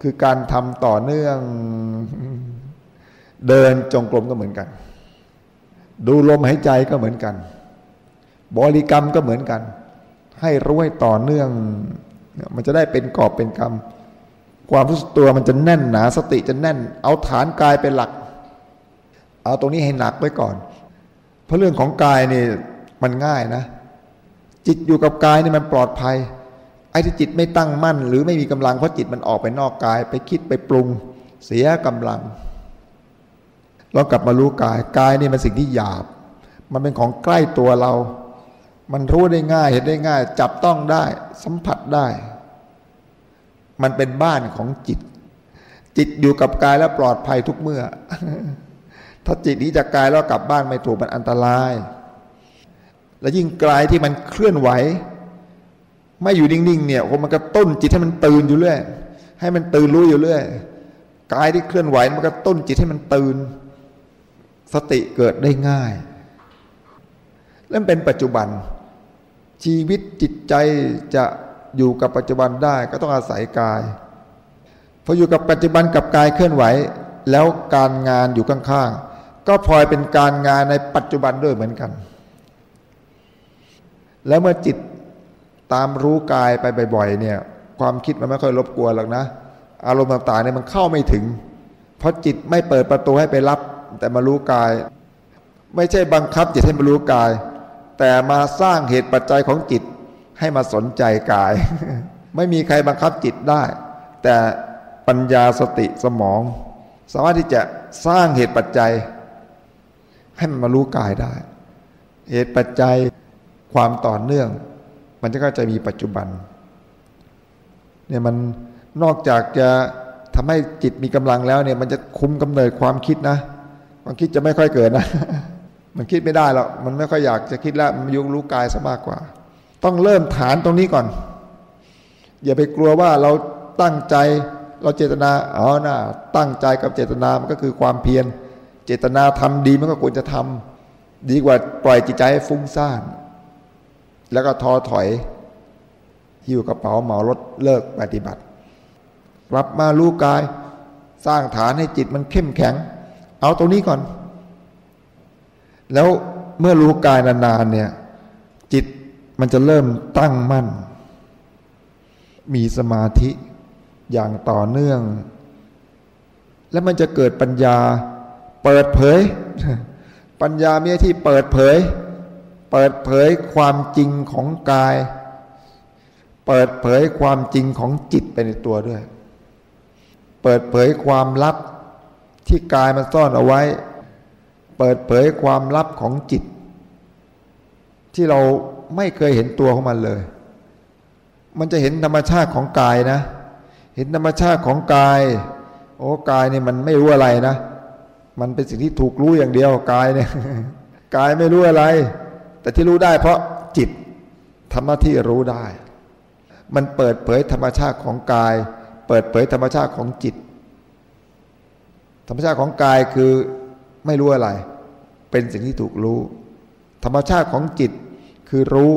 A: คือการทำต่อเนื่อง เดินจงกรมก็เหมือนกัน ดูลมหายใจก็เหมือนกัน บริกรรมก็เหมือนกัน ให้รู้ให้ต่อเนื่อง มันจะได้เป็นกอบเป็นกรรม ความรู้สึกตัวมันจะแน่นหนาสติจะแน่น เอาฐานกายเป็นหลัก เอาตรงนี้ให้หนักไว้ก่อน เพราะเรื่องของกายนี่มันง่ายนะ จิตอยู่กับกายนี่มันปลอดภัยไอ้ที่จิตไม่ตั้งมั่น หรือไม่มีกำลังเพราะจิตมันออกไปนอกกาย ไปคิดไปปรุง เสียกำลังเรากลับมารู้กายกายนี่มันสิ่งที่หยาบ มันเป็นของใกล้ตัวเรา มันรู้ได้ง่ายเห็นได้ง่าย จับต้องได้ สัมผัสได้ มันเป็นบ้านของจิต จิตอยู่กับกายแล้วปลอดภัยทุกเมื่อ ถ้าจิตนี้จากกายแล้วกลับบ้านไม่ถูกมันอันตราย และยิ่งกายที่มันเคลื่อนไหว ไม่อยู่นิ่งๆเนี่ยมันก็ต้นจิตให้มันตื่นอยู่เรื่อยให้มันตื่นรู้อยู่เรื่อยกายที่เคลื่อนไหวมันก็ต้นจิตให้มันตื่น สติเกิดได้ง่ายและเป็นปัจจุบัน ชีวิตจิตใจจะอยู่กับปัจจุบันได้ก็ต้องอาศัยกายพออยู่กับปัจจุบันกับกายเคลื่อนไหว แล้วการงานอยู่ข้างๆก็พลอยเป็นการงานในปัจจุบันด้วยเหมือนกัน แล้วเมื่อจิตตามรู้กายไปบ่อยๆเนี่ย ความคิดมันไม่ค่อยรบกวนหรอกนะ อารมณ์ต่างๆเนี่ยมันเข้าไม่ถึง เพราะจิตไม่เปิดประตูให้ไปรับ แต่มารู้กาย ไม่ใช่บังคับจิตให้มารู้กาย แต่มาสร้างเหตุปัจจัยของจิตให้มาสนใจกาย ไม่มีใครบังคับจิตได้ แต่ปัญญาสติสมอง สามารถที่จะสร้างเหตุปัจจัย ให้มันมารู้กายได้ เหตุปัจจัยความต่อเนื่อง มันจะก็จะมีปัจจุบันเนี่ยมันนอกจากจะทำให้จิตมีกำลังแล้วเนี่ยมันจะคุมกำเนิดความคิดนะ ความคิดจะไม่ค่อยเกิดนะ มันคิดไม่ได้หรอกมันไม่ค่อยอยากจะคิดแล้วมันยุ่งรู้กายซะมากกว่า ต้องเริ่มฐานตรงนี้ก่อน อย่าไปกลัวว่าเราตั้งใจเราเจตนาอ๋อนะตั้งใจกับเจตนามันก็คือความเพียร เจตนาทำดีมันก็ควรจะทำดีกว่าปล่อยจิตใจให้ฟุ้งซ่าน แล้วก็ท้อถอย หิ้วกระเป๋าเหมารถเลิกปฏิบัติกลับมารู้กาย สร้างฐานให้จิตมันเข้มแข็ง เอาตรงนี้ก่อน แล้วเมื่อรู้กายนานๆเนี่ย จิตมันจะเริ่มตั้งมั่น มีสมาธิอย่างต่อเนื่อง แล้วมันจะเกิดปัญญาเปิดเผย ปัญญาเมียที่เปิดเผย เปิดเผยความจริงของกาย เปิดเผยความจริงของจิตไปในตัวด้วย เปิดเผยความลับที่กายมันซ่อนเอาไว้ เปิดเผยความลับของจิต ที่เราไม่เคยเห็นตัวของมันเลย มันจะเห็นธรรมชาติของกายนะ เห็นธรรมชาติของกาย โอ้กายเนี่ยมันไม่รู้อะไรนะ มันเป็นสิ่งที่ถูกรู้อย่างเดียวกายเนี่ยกายไม่รู้อะไร แต่ที่รู้ได้เพราะจิตทำหน้าที่รู้ได้ มันเปิดเผยธรรมชาติของกาย เปิดเผยธรรมชาติของจิต ธรรมชาติของกายคือ ไม่รู้อะไร เป็นสิ่งที่ถูกรู้ ธรรมชาติของจิตคือรู้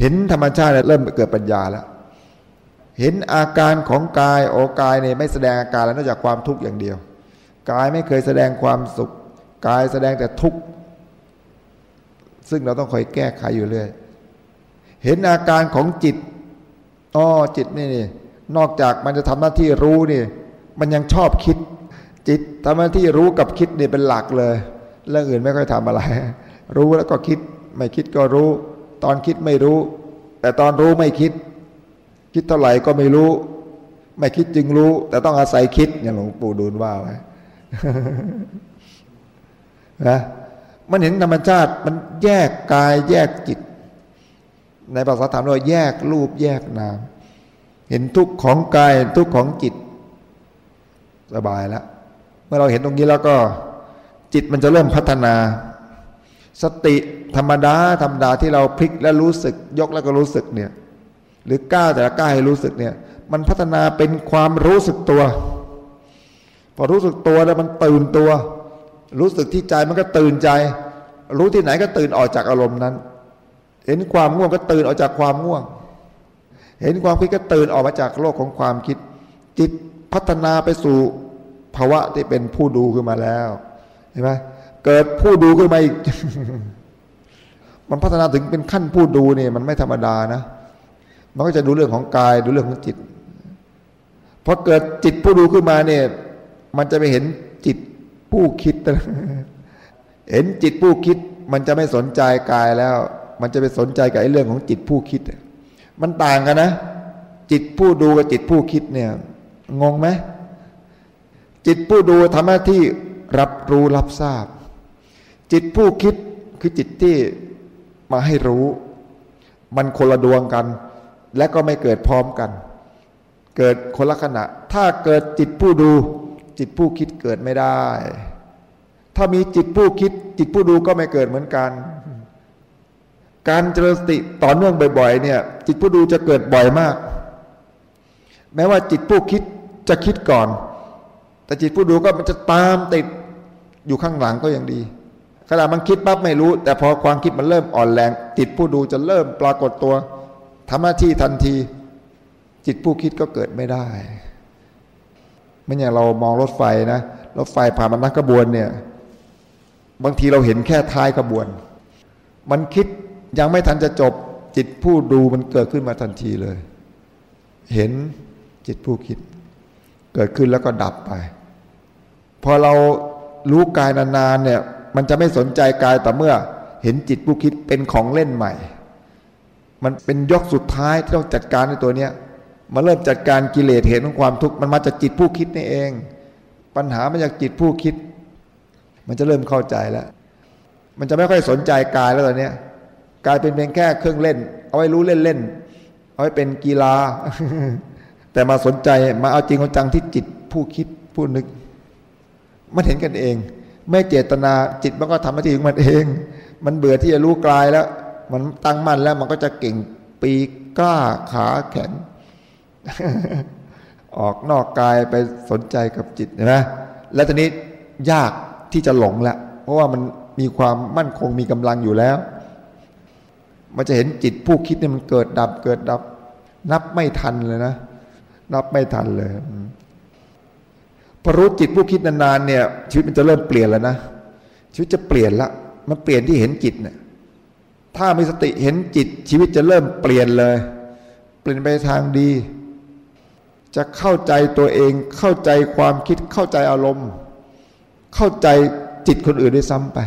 A: เห็นธรรมชาติเริ่มเกิดปัญญาแล้ว เห็นอาการของกายโอกายเนี่ยไม่แสดงอาการแล้วนอกจากความทุกข์อย่างเดียว กายไม่เคยแสดงความสุข กายแสดงแต่ทุกข์ซึ่งเราต้องคอยแก้ไขอยู่เรื่อย เห็นอาการของจิตอ๋อจิตนี่นี่นอกจากมันจะทำหน้าที่รู้นี่ มันยังชอบคิด จิตทำหน้าที่รู้กับคิดนี่เป็นหลักเลยเรื่องอื่นไม่ค่อยทำอะไร รู้แล้วก็คิด ไม่คิดก็รู้ ตอนคิดไม่รู้ แต่ตอนรู้ไม่คิด คิดเท่าไหร่ก็ไม่รู้ ไม่คิดจึงรู้ แต่ต้องอาศัยคิดอย่างหลวงปู่ดูลว่าไว้นะมันเห็นธรรมชาติมันแยกกายแยกจิต ในภาษาธรรมเราแยกรูปแยกนาม เห็นทุกข์ของกายทุกข์ของจิต สบายแล้ว เมื่อเราเห็นตรงนี้แล้วก็จิตมันจะเริ่มพัฒนา สติธรรมดาธรรมดาที่เราพลิกและรู้สึกยกแล้วก็รู้สึกเนี่ยหรือก้าวแต่ละก้าวให้รู้สึกเนี่ยมันพัฒนาเป็นความรู้สึกตัว พอรู้สึกตัวแล้วมันตื่นตัว รู้สึกที่ใจมันก็ตื่นใจ รู้ที่ไหนก็ตื่นออกจากอารมณ์นั้น เห็นความง่วงก็ตื่นออกจากความง่วง เห็นความคิดก็ตื่นออกมาจากโลกของความคิด จิตพัฒนาไปสู่ ภาวะที่เป็นผู้ดูขึ้นมาแล้วเห็นไหมเกิดผู้ดูขึ้นมาอีก มันพัฒนาถึงเป็นขั้นผู้ดูเนี่ย มันไม่ธรรมดานะ มันก็จะดูเรื่องของกายดูเรื่องของจิตพอเกิดจิตผู้ดูขึ้นมาเนี่ย มันจะไปเห็นจิตผู้คิด เห็นจิตผู้คิด มันจะไม่สนใจกายแล้ว มันจะไปสนใจกับไอ้เรื่องของจิตผู้คิด มันต่างกันนะ จิตผู้ดูกับจิตผู้คิดเนี่ย งงไหม จิตผู้ดูทำหน้าที่รับรู้รับทราบ จิตผู้คิดคือจิตที่มาให้รู้ มันคนละดวงกัน และก็ไม่เกิดพร้อมกัน เกิดคนละขณะ ถ้าเกิดจิตผู้ดู จิตผู้คิดเกิดไม่ได้ ถ้ามีจิตผู้คิด จิตผู้ดูก็ไม่เกิดเหมือนกัน การเจริญสติต่อเนื่องบ่อยๆเนี่ย จิตผู้ดูจะเกิดบ่อยมาก แม้ว่าจิตผู้คิดจะคิดก่อน แต่จิตผู้ดูก็มันจะตามติดอยู่ข้างหลังก็ยังดีขณะมันคิดปั๊บไม่รู้ แต่พอความคิดมันเริ่มอ่อนแรง จิตผู้ดูจะเริ่มปรากฏตัวทำหน้าที่ทันที จิตผู้คิดก็เกิดไม่ได้ไม่อย่างเรามองรถไฟนะรถไฟผ่านมานักขบวนเนี่ย บางทีเราเห็นแค่ท้ายขบวน มันคิดยังไม่ทันจะจบ จิตผู้ดูมันเกิดขึ้นมาทันทีเลย เห็นจิตผู้คิด เกิดขึ้นแล้วก็ดับไป พอเรารู้กายนานๆเนี่ย มันจะไม่สนใจกายแต่เมื่อเห็นจิตผู้คิดเป็นของเล่นใหม่ มันเป็นยกสุดท้ายที่ต้องจัดการในตัวเนี้ยมาเริ่มจัดการกิเลสเหตุของความทุกข์มันมาจากจิตผู้คิดนี่เอง ปัญหามาจากจิตผู้คิด มันจะเริ่มเข้าใจแล้ว มันจะไม่ค่อยสนใจกายแล้วตอนนี้กายเป็นเพียงแค่เครื่องเล่น เอาไว้รู้เล่นเล่นเอาไว้เป็นกีฬา แต่มาสนใจมาเอาจริงเอาจังที่จิตผู้คิดผู้นึก มันเห็นกันเอง ไม่เจตนาจิตมันก็ทำหน้าที่ของมันเอง มันเบื่อที่จะรู้กลายแล้ว มันตั้งมั่นแล้วมันก็จะเก่งปีกล้าขาแข็งออกนอกกายไปสนใจกับจิตนะแล้วทีนี้ยากที่จะหลงละเพราะว่ามันมีความมั่นคงมีกำลังอยู่แล้ว มันจะเห็นจิตผู้คิดเนี่ยมันเกิดดับเกิดดับ นับไม่ทันเลยนะ นับไม่ทันเลยพอรู้จิตผู้คิดนานๆเนี่ย ชีวิตมันจะเริ่มเปลี่ยนแล้วนะชีวิตจะเปลี่ยนละมันเปลี่ยนที่เห็นจิตเนี่ยถ้ามีสติเห็นจิต ชีวิตจะเริ่มเปลี่ยนเลย เปลี่ยนไปทางดี จะเข้าใจตัวเอง เข้าใจความคิดเข้าใจอารมณ์ เข้าใจจิตคนอื่นได้ซ้ำไป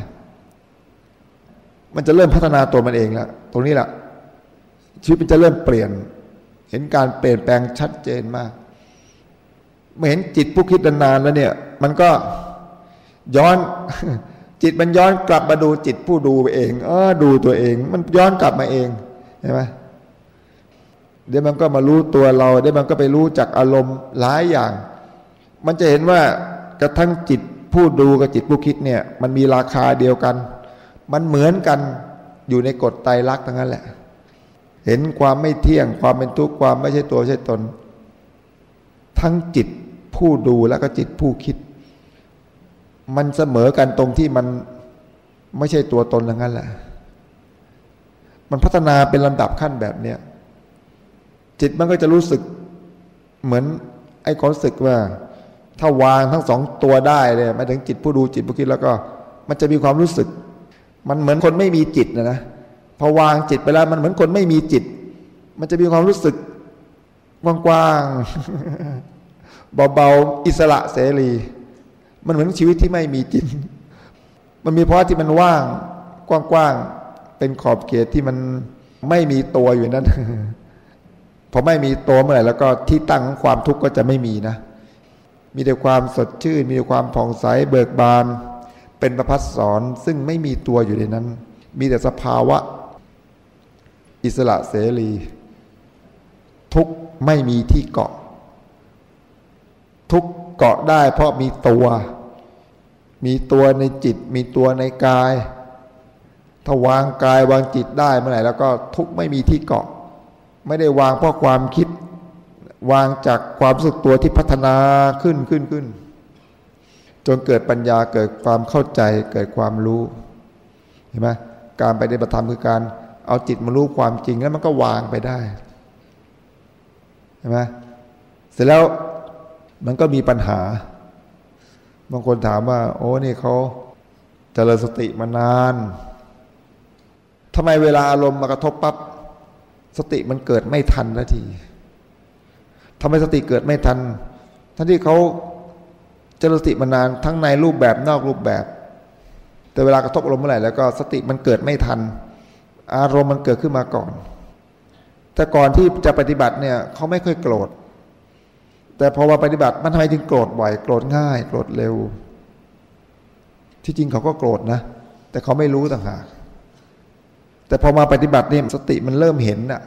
A: มันจะเริ่มพัฒนาตัวมันเองแล้วตรงนี้แหละชีวิตมันจะเริ่มเปลี่ยน เห็นการเปลี่ยนแปลงชัดเจนมากเมื่อเห็นจิตผู้คิดนานๆแล้วเนี่ย มันก็ย้อนจิตมันย้อนกลับมาดูจิตผู้ดูเองเออดูตัวเอง มันย้อนกลับมาเองเห็นไหมเดี๋ยวมันก็มารู้ตัวเราเดี๋ยวมันก็ไปรู้จากอารมณ์หลายอย่าง มันจะเห็นว่ากระทั่งจิตผู้ดูกับจิตผู้คิดเนี่ย มันมีราคาเดียวกัน มันเหมือนกันอยู่ในกฎไตรลักษณ์ทั้งนั้นแหละ เห็นความไม่เที่ยง ความเป็นทุกข์ความไม่ใช่ตัวใช่ตน ทั้งจิตผู้ดูแล้วก็จิตผู้คิด มันเสมอกันตรงที่มันไม่ใช่ตัวตนทั้วงั้นแหละ มันพัฒนาเป็นลำดับขั้นแบบเนี้ยจิตมันก็จะรู้สึกเหมือนไอ้ความรู้สึกว่า ถ้าวางทั้งสองตัวได้เลยมาถึงจิตผู้ดูจิตผู้คิดแล้วก็ มันจะมีความรู้สึก มันเหมือนคนไม่มีจิตนะนะ พอวางจิตไปแล้วมันเหมือนคนไม่มีจิต มันจะมีความรู้สึกกว้างๆเบาๆอิสระเสรี มันเหมือนชีวิตที่ไม่มีจิต มันมีเพราะที่มันว่างกว้างๆเป็นขอบเขตที่มันไม่มีตัวอยู่นั้นพอไม่มีตัวเมื่อไหร่แล้วก็ที่ตั้งของความทุกข์ก็จะไม่มีนะ มีแต่ความสดชื่น มีแต่ความผ่องใสเบิกบาน เป็นประพัดสอนซึ่งไม่มีตัวอยู่ในนั้น มีแต่สภาวะ อิสระเสรี ทุกไม่มีที่เกาะ ทุกเกาะได้เพราะมีตัว มีตัวในจิต มีตัวในกาย ถ้าวางกายวางจิตได้เมื่อไหร่แล้วก็ทุกไม่มีที่เกาะ ไม่ได้วางเพราะความคิด วางจากความรู้สึกตัวที่พัฒนาขึ้นขึ้นขึ้นจนเกิดปัญญาเกิดความเข้าใจเกิดความรู้ เห็นไหมการไปในบัติธรรมคือการ เอาจิตมารู้ความจริงแล้วมันก็วางไปได้เห็นไหมเสร็จแล้วมันก็มีปัญหา บางคนถามว่า โอ้นี่เขาเจริญสติมานานทำไมเวลาอารมณ์มากระทบปับ๊บสติมันเกิดไม่ทันนาทีทำไมสติเกิดไม่ทันทั้งที่เขาเจริญสติมานานทั้งในรูปแบบนอกรูปแบบ แต่เวลากระทบอารมณ์เมื่อไหร่แล้วก็สติมันเกิดไม่ทัน อารมณ์มันเกิดขึ้นมาก่อน แต่ก่อนที่จะปฏิบัติเนี่ยเขาไม่เคยโกรธ แต่พอมาปฏิบัติมันทำไมจึงโกรธบ่อยโกรธง่าย โกรธเร็ว ที่จริงเขาก็โกรธนะ แต่เขาไม่รู้ต่างหากแต่พอมาปฏิบัตินี่สติมันเริ่มเห็นน่ะ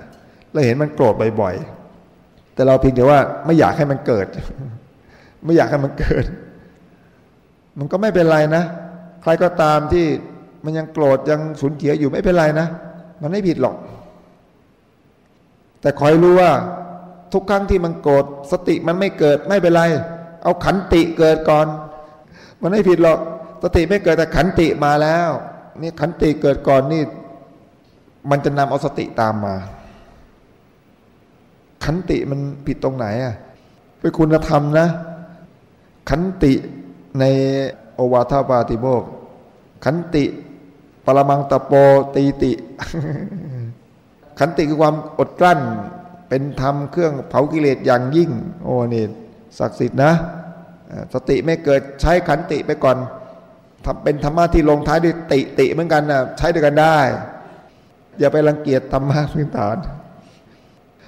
A: เราเห็นมันโกรธบ่อยๆ แต่เราเพียงแต่ว่าไม่อยากให้มันเกิด ไม่อยากให้มันเกิด มันก็ไม่เป็นไรนะ ใครก็ตามที่มันยังโกรธยังสูญเสียอยู่ไม่เป็นไรนะ มันไม่ผิดหรอก แต่คอยรู้ว่า ทุกครั้งที่มันโกรธสติมันไม่เกิดไม่เป็นไร เอาขันติเกิดก่อน มันไม่ผิดหรอก สติไม่เกิดแต่ขันติมาแล้ว นี่ขันติเกิดก่อนนี่ มันจะนำเอาสติตามมา ขันติมันผิดตรงไหนอะเป็นคุณธรรมนะ ขันติในโอวาทปาติโมกขันติ รมังตะโปตีติ ขันติคือความอดกลั้น เป็นธรรมเครื่องเผากิเลสอย่างยิ่ง โอ้นี่ศักดิ์สิทธิ์นะ สติไม่เกิดใช้ขันติไปก่อนทำเป็นธรรมะที่ลงท้ายด้วยติติเหมือนกันนะใช้ด้วยกันได้ อย่าไปรังเกียจธรรมะพื้นฐาน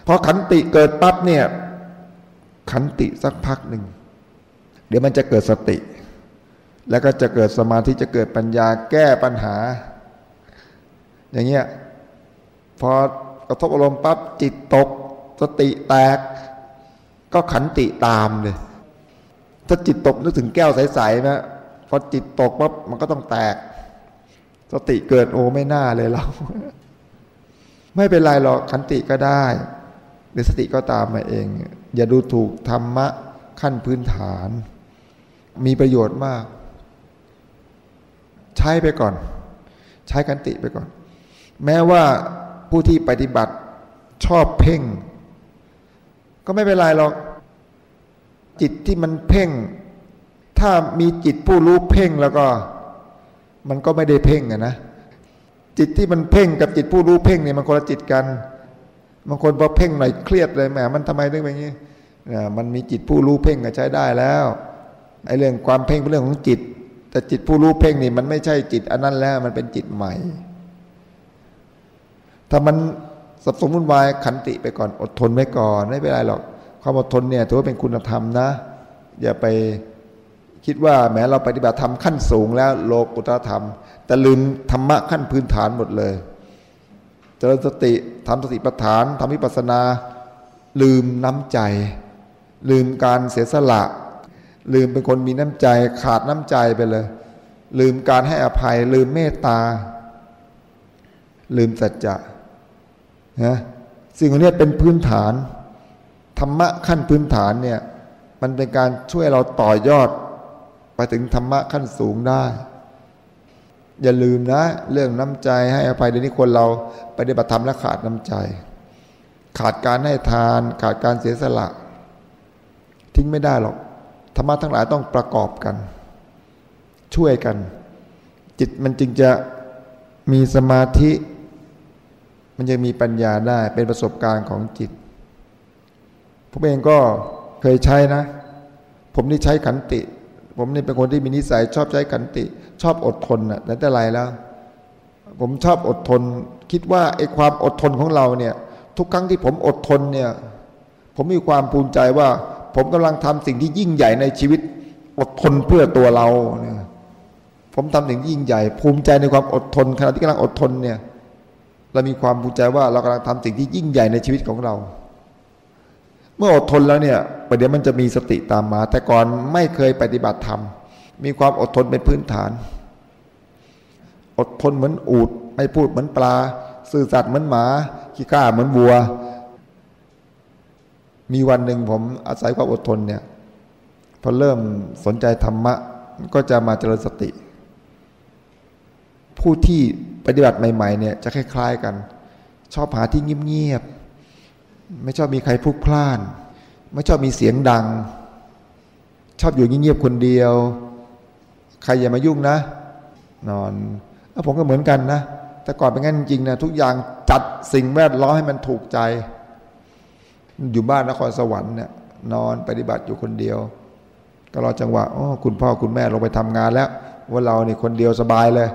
A: พอขันติเกิดปั๊บเนี่ย ขันติสักพักหนึ่ง เดี๋ยวมันจะเกิดสติ แล้วก็จะเกิดสมาธิจะเกิดปัญญาแก้ปัญหา อย่างเงี้ยพอกระทบอารมณ์ปั๊บจิตตก สติแตก ก็ขันติตามเลย ถ้าจิตตกนึกถึงแก้วใสๆนะพอจิตตกปั๊บมันก็ต้องแตก สติเกิดโอไม่น่าเลยเรา ไม่เป็นไรหรอกขันติก็ได้เดี๋ยวสติก็ตามมาเอง อย่าดูถูกธรรมะขั้นพื้นฐาน มีประโยชน์มาก ใช้ไปก่อน ใช้ขันติไปก่อน แม้ว่าผู้ที่ปฏิบัติชอบเพ่ง ก็ไม่เป็นไรหรอกจิตที่มันเพ่ง ถ้ามีจิตผู้รู้เพ่งแล้วก็ มันก็ไม่ได้เพ่งอะนะจิตที่มันเพ่งกับจิตผู้รู้เพ่งเนี่ยมันคนละจิตกันบางคนพอเพ่งหน่อยเครียดเลยแหมมันทำไมถึงเป็นอย่างนี้มันมีจิตผู้รู้เพ่งก็ใช้ได้แล้วไอ้เรื่องความเพ่งเป็นเรื่องของจิต แต่จิตผู้รู้เพ่งนี่มันไม่ใช่จิตอันนั้นแล้วมันเป็นจิตใหม่ ถ้ามันสับสนวุ่นวายขันติไปก่อนอดทนไว้ก่อนไม่เป็นไรหรอกความอดทนเนี่ยถือว่าเป็นคุณธรรมนะ อย่าไปคิดว่าแม้เราปฏิบัติธรรมขั้นสูงแล้วโลกุตธรรม แต่ลืมธรรมะขั้นพื้นฐานหมดเลยเจริญสติทำสติปัฏฐานทำวิปัสนา ลืมน้ำใจ ลืมการเสียสละ ลืมเป็นคนมีน้ำใจขาดน้ำใจไปเลย ลืมการให้อภัย ลืมเมตตา ลืมสัจจะ นะสิ่งเหล่านี้เป็นพื้นฐาน ธรรมะขั้นพื้นฐานเนี่ยมันเป็นการช่วยเราต่อยอดไปถึงธรรมะขั้นสูงได้ อย่าลืมนะ เรื่องน้ำใจให้อภัยเดี๋ยวนี้คนเราปฏิบัติธรรมและขาดน้ำใจ ขาดการให้ทาน ขาดการเสียสละ ทิ้งไม่ได้หรอกธรรมะทั้งหลายต้องประกอบกัน ช่วยกัน จิตมันจึงจะมีสมาธิ มันจะมีปัญญาได้เป็นประสบการณ์ของจิต ผมเองก็เคยใช้นะ ผมนี่ใช้ขันติ ผมนี่เป็นคนที่มีนิสัยชอบใช้ขันติ ชอบอดทนนะแต่แต่ไรแล้ว ผมชอบอดทน คิดว่าไอ้ความอดทนของเราเนี่ย ทุกครั้งที่ผมอดทนเนี่ย ผมมีความภูมิใจว่า ผมกำลังทำสิ่งที่ยิ่งใหญ่ในชีวิต อดทนเพื่อตัวเราเนี่ยผมทำสิ่งยิ่งใหญ่ ภูมิใจในความอดทนขณะที่กำลังอดทนเนี่ย เรามีความภูมิใจว่าเรากำลังทำสิ่งที่ยิ่งใหญ่ในชีวิตของเรา เมื่ออดทนแล้วเนี่ยประเดี๋ยวมันจะมีสติตามมา แต่ก่อนไม่เคยปฏิบัติธรรม มีความอดทนเป็นพื้นฐาน อดทนเหมือนอูดไม่พูดเหมือนปลาซื่อสัตย์เหมือนหมา ขี้ข้าเหมือนวัว มีวันหนึ่งผมอาศัยความอดทนเนี่ยพอเริ่มสนใจธรรมะ ก็จะมาเจริญสติ ผู้ที่ปฏิบัติใหม่ ๆ เนี่ยจะคล้าย ๆ กัน ชอบหาที่เงียบๆไม่ชอบมีใครพลุกพล่าน ไม่ชอบมีเสียงดัง ชอบอยู่เงียบๆคนเดียว ใครอย่ามายุ่งนะ นอนแล้วผมก็เหมือนกันนะ แต่ก่อนเป็นงั้นจริงนะทุกอย่างจัดสิ่งแวดล้อมให้มันถูกใจ อยู่บ้านนครสวรรค์เนี่ยนอนปฏิบัติอยู่คนเดียว ก็รอจังหวะอ๋อคุณพ่อคุณแม่ลงไปทำงานแล้ว ว่าเราเนี่คนเดียวสบายเลย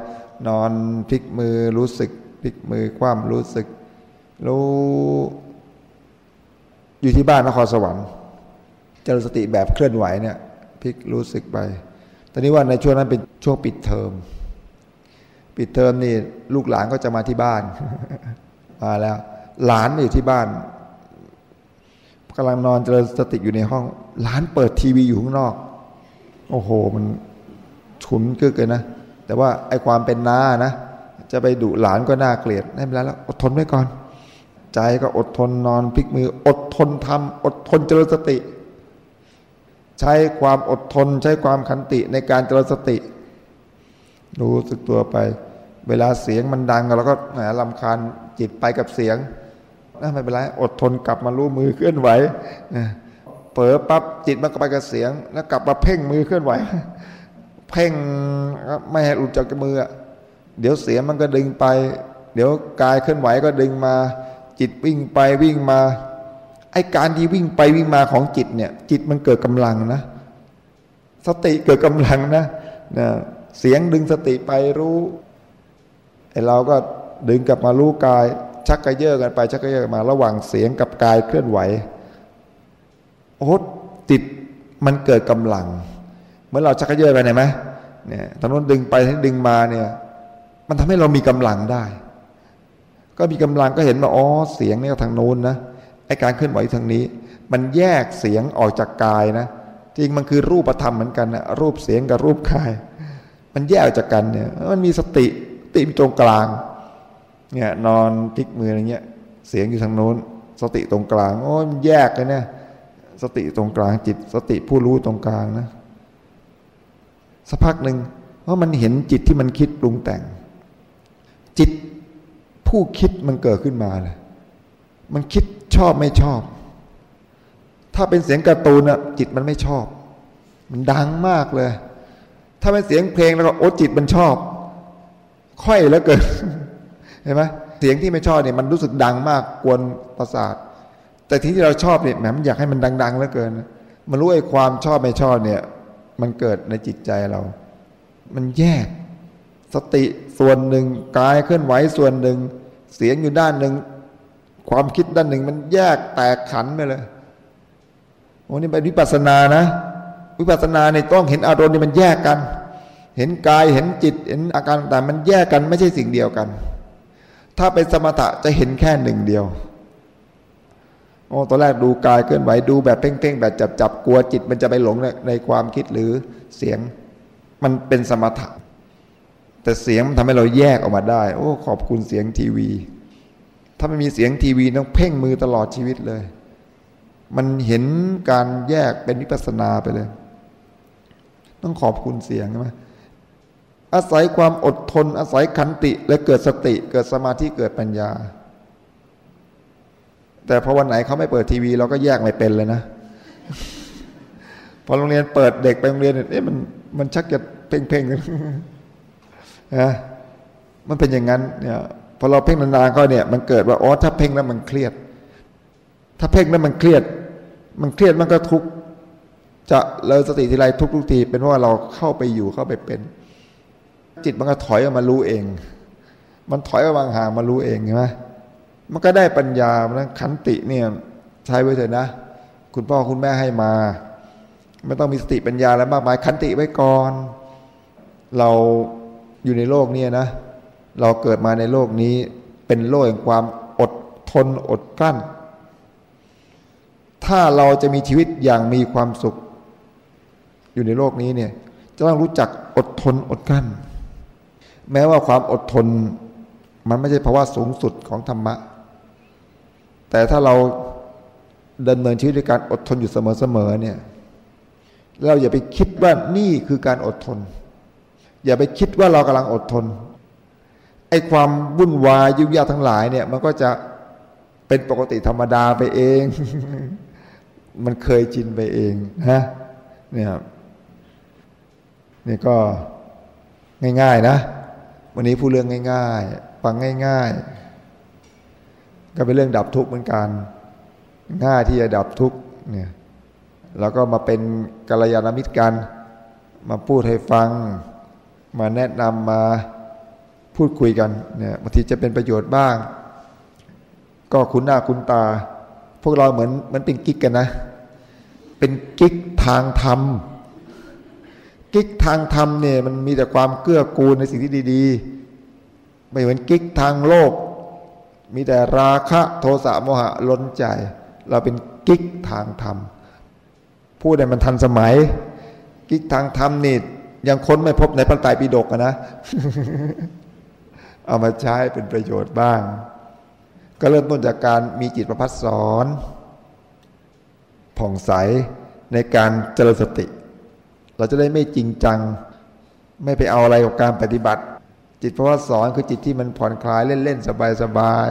A: นอนพลิกมือรู้สึกพลิกมือคว่ำรู้สึก รู้อยู่ที่บ้านนครสวรรค์เจริญสติแบบเคลื่อนไหวเนี่ยพลิกรู้สึกไป ตอนนี้ว่าในช่วงนั้นเป็นช่วงปิดเทอม ปิดเทอมนี่ลูกหลานก็จะมาที่บ้านมาแล้ว หลานอยู่ที่บ้านกำลังนอนเจริญสติอยู่ในห้อง หลานเปิดทีวีอยู่ข้างนอก โอ้โห มันฉุนเกินเลยนะ แต่ว่าไอ้ความเป็นน้านะ จะไปดุหลานก็น่าเกลียดไม่เป็นไรแล้วอดทนไว้ก่อน ใจก็อดทนนอนพลิกมือ อดทนทำอดทนเจริญสติ ใช้ความอดทน ใช้ความขันติในการเจริญสติ รู้สึกตัวไป เวลาเสียงมันดังเราก็แหมลำคาญจิตไปกับเสียงนะไม่เป็นไรอดทนกลับมารู้มือเคลื่อนไหวเผลอปั๊บจิตมันก็ไปกับเสียง แล้วกลับมาเพ่งมือเคลื่อนไหว เพ่งไม่ให้หลุดจากมือเดี๋ยวเสียมันก็ดึงไป เดี๋ยวกายเคลื่อนไหวก็ดึงมา จิตวิ่งไปวิ่งมาไอการที่วิ่งไปวิ่งมาของจิตเนี่ย จิตมันเกิดกำลังนะ สติเกิดกำลังนะนะเสียงดึงสติไปรู้ไอเราก็ดึงกลับมารู้กาย ชักกระเยาะกันไป ชักกระเยาะมาระหว่างเสียงกับกายเคลื่อนไหวโอ้ติดมันเกิดกำลัง เหมื่อเราชักรเยอะไปไหนไหมเนี่ยทางโน้นดึงไปทั้งดึงมาเนี่ย มันทำให้เรามีกำลังได้ ก็มีกำลังก็เห็นว่าอ๋อเสียงเนี่ยทางโน้นนะไอการเคลื่อนไหวทางนี้ มันแยกเสียงออกจากกายนะจริงมันคือรูปธรรมเหมือนกันนะรูปเสียงกับรูปกาย มันแยกออกจากกันเนี่ยมันมีสติติตรงกลางเนี่ยนอนพลิกมืออะไรเงี้ย เสียงอยู่ทางโน้น สติตรงกลางโอ้มันแยกเลยเนี่ยสติตรงกลางจิต สติผู้รู้ตรงกลางนะ สักพักหนึ่งเพราะมันเห็นจิตที่มันคิดปรุงแต่ง จิตผู้คิดมันเกิดขึ้นมาเลยมันคิดชอบไม่ชอบ ถ้าเป็นเสียงการ์ตูนอะจิตมันไม่ชอบ มันดังมากเลย ถ้าเป็นเสียงเพลงแล้วก็โอ้จิตมันชอบ ค่อยแล้วเกินเห็นไหมเสียงที่ไม่ชอบเนี่ยมันรู้สึกดังมากกวนประสาท แต่ที่ที่เราชอบเนี่ยแหมมันอยากให้มันดัง ๆ แล้วเกิน มันรู้ไอ้ความชอบไม่ชอบเนี่ย มันเกิดในจิตใจเรา มันแยก สติส่วนหนึ่งกายเคลื่อนไหวส่วนหนึ่ง เสียงอยู่ด้านหนึ่ง ความคิดด้านหนึ่ง มันแยกแตกขันไปเลยโอ้นี่เป็นวิปัสสนานะ วิปัสสนาในต้องเห็นอารมณ์นี่มันแยกกัน เห็นกายเห็นจิต เห็นอาการต่างมันแยกกันไม่ใช่สิ่งเดียวกัน ถ้าเป็นสมถะจะเห็นแค่หนึ่งเดียว โอ้ตอนแรกดูกายเคลื่อนไหวดูแบบเพ่งๆแบบจับจับกลัวจิต มันจะไปหลงในในความคิดหรือเสียงมันเป็นสมถะแต่เสียงมันทำให้เราแยกออกมาได้ โอ้ ขอบคุณเสียงทีวี ถ้าไม่มีเสียงทีวีต้องเพ่งมือตลอดชีวิตเลย มันเห็นการแยกเป็นวิปัสนาไปเลย ต้องขอบคุณเสียงใช่ไหมอาศัยความอดทน อาศัยขันติและเกิดสติ เกิดสมาธิเกิดปัญญา แต่พอวันไหนเขาไม่เปิดทีวี เราก็แยกไม่เป็นเลยนะพอโรงเรียนเปิดเด็กไปโรงเรียนเนี่ยมันมันชักจะเพ่งๆกันนะมันเป็นอย่างนั้นเนี่ยพอเราเพ่งนานๆก็เนี่ย มันเกิดว่าอ๋อถ้าเพ่งแล้วมันเครียด ถ้าเพ่งแล้วมันเครียด มันเครียดมันก็ทุกจะเลยสติทีไรทุกทุกที เป็นเพราะว่าเราเข้าไปอยู่เข้าไปเป็น จิตมันก็ถอยออกมารู้เอง มันถอยออกมาห่างมารู้เองใช่ไหม มันก็ได้ปัญญาเพราะนั้นขันติเนี่ยใช้ไว้เถอะนะ คุณพ่อคุณแม่ให้มา ไม่ต้องมีสติปัญญาแล้วมากมายขันติไว้ก่อน เราอยู่ในโลกนี้นะ เราเกิดมาในโลกนี้เป็นโลกแห่งความอดทนอดกลั้น ถ้าเราจะมีชีวิตอย่างมีความสุข อยู่ในโลกนี้เนี่ย จะต้องรู้จักอดทนอดกลั้น แม้ว่าความอดทนมันไม่ใช่ภาวะสูงสุดของธรรมะ แต่ถ้าเราดำเนินชีวิตด้วยการอดทนอยู่เสมอๆเนี่ยเราอย่าไปคิดว่านี่คือการอดทน อย่าไปคิดว่าเรากำลังอดทนไอ้ความวุ่นวายยุ่งยากทั้งหลายเนี่ย มันก็จะเป็นปกติธรรมดาไปเอง มันเคยจินไปเองนะเนี่ยนี่ก็ง่าย ๆ นะ วันนี้พูดเรื่องง่าย ๆ ฟังง่าย ๆ ก็เป็นเรื่องดับทุกข์เหมือนกันง่ายที่จะดับทุกข์เนี่ยแล้วก็มาเป็นกัลยาณมิตรกัน มาพูดให้ฟัง มาแนะนำมาพูดคุยกันเนี่ยบางทีจะเป็นประโยชน์บ้าง ก็คุ้นหน้าคุ้นตา พวกเราเหมือนมันเป็นกิ๊กกันนะ เป็นกิ๊กทางธรรมกิ๊กทางธรรมเนี่ยมันมีแต่ความเกื้อกูลในสิ่งที่ดี ๆ ไม่เหมือนกิ๊กทางโลก มีแต่ราคะโทสะโมหะล้นใจ เราเป็นกิ๊กทางธรรมพูดให้มันทันสมัย กิ๊กทางธรรมนี่ยังค้นไม่พบในพระไตรปิฎกนะ เอามาใช้เป็นประโยชน์บ้าง ก็เริ่มต้นจากการมีจิตประพัดสอนผ่องใสในการเจริญสติ เราจะได้ไม่จริงจัง ไม่ไปเอาอะไรกับการปฏิบัติ จิตประสอนคือจิตที่มันผ่อนคลายเล่นๆสบาย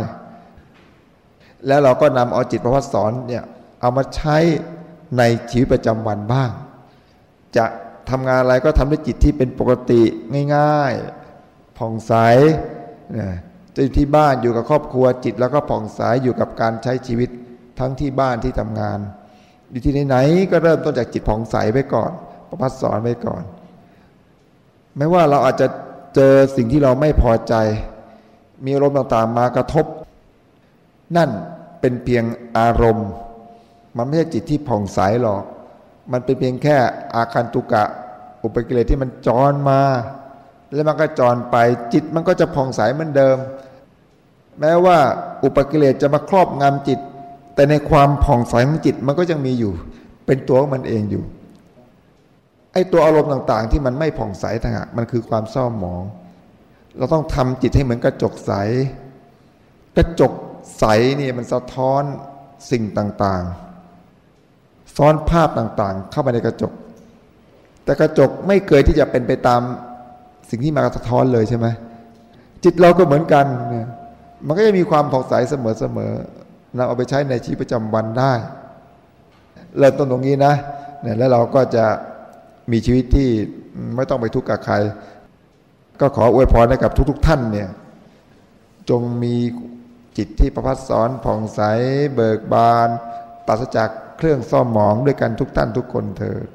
A: ๆแล้วเราก็นำเอาจิตประสอนเนี่ยเอามาใช้ในชีวิตประจำวันบ้าง จะทำงานอะไรก็ทำด้วยจิตที่เป็นปกติง่ายๆผ่องใสจะอยู่ที่บ้านอยู่กับครอบครัวจิตแล้วก็ผ่องใสอยู่กับการใช้ชีวิตทั้งที่บ้านที่ทำงาน อยู่ที่ไหนๆก็เริ่มต้นจากจิตผ่องใสไปก่อน ประพัดสอนไปก่อน ไม่ว่าเราอาจจะ เจอสิ่งที่เราไม่พอใจ มีอารมณ์ต่างๆมากระทบ นั่นเป็นเพียงอารมณ์ มันไม่ใช่จิตที่ผ่องใสหรอก มันเป็นเพียงแค่อาการตุกะ อุปกิเลสที่มันจรมา แล้วมันก็จรไปจิตมันก็จะผ่องใสเหมือนเดิม แม้ว่าอุปกิเลสจะมาครอบงำจิต แต่ในความผ่องใสของจิตมันก็ยังมีอยู่ เป็นตัวของมันเองอยู่ ไอ้ตัวอารมณ์ต่างๆ ที่มันไม่ผ่องใสต่างหากมันคือความเศร้าหมอง เราต้องทำจิตให้เหมือนกระจกใส กระจกใสเนี่ยมันสะท้อนสิ่งต่างๆ ซ้อนภาพต่างๆ เข้าไปในกระจก แต่กระจกไม่เคยที่จะเป็นไปตามสิ่งที่มากระท้อนเลยใช่ไหมจิตเราก็เหมือนกันเนี่ยมันก็จะมีความผ่องใสเสมอๆเราเอาไปใช้ในชีวิตประจำวันได้ เริ่มต้นตรงนี้นะเนี่ยแล้วเราก็จะ มีชีวิตที่ไม่ต้องไปทุกข์กับใคร ก็ขออวยพรให้กับทุก ๆ ท่านเนี่ยจงมีจิตที่ประพัดสอนผ่องใส เบิกบานปราศจากเครื่องซ่อมหมองด้วยกันทุกท่านทุกคนเถิด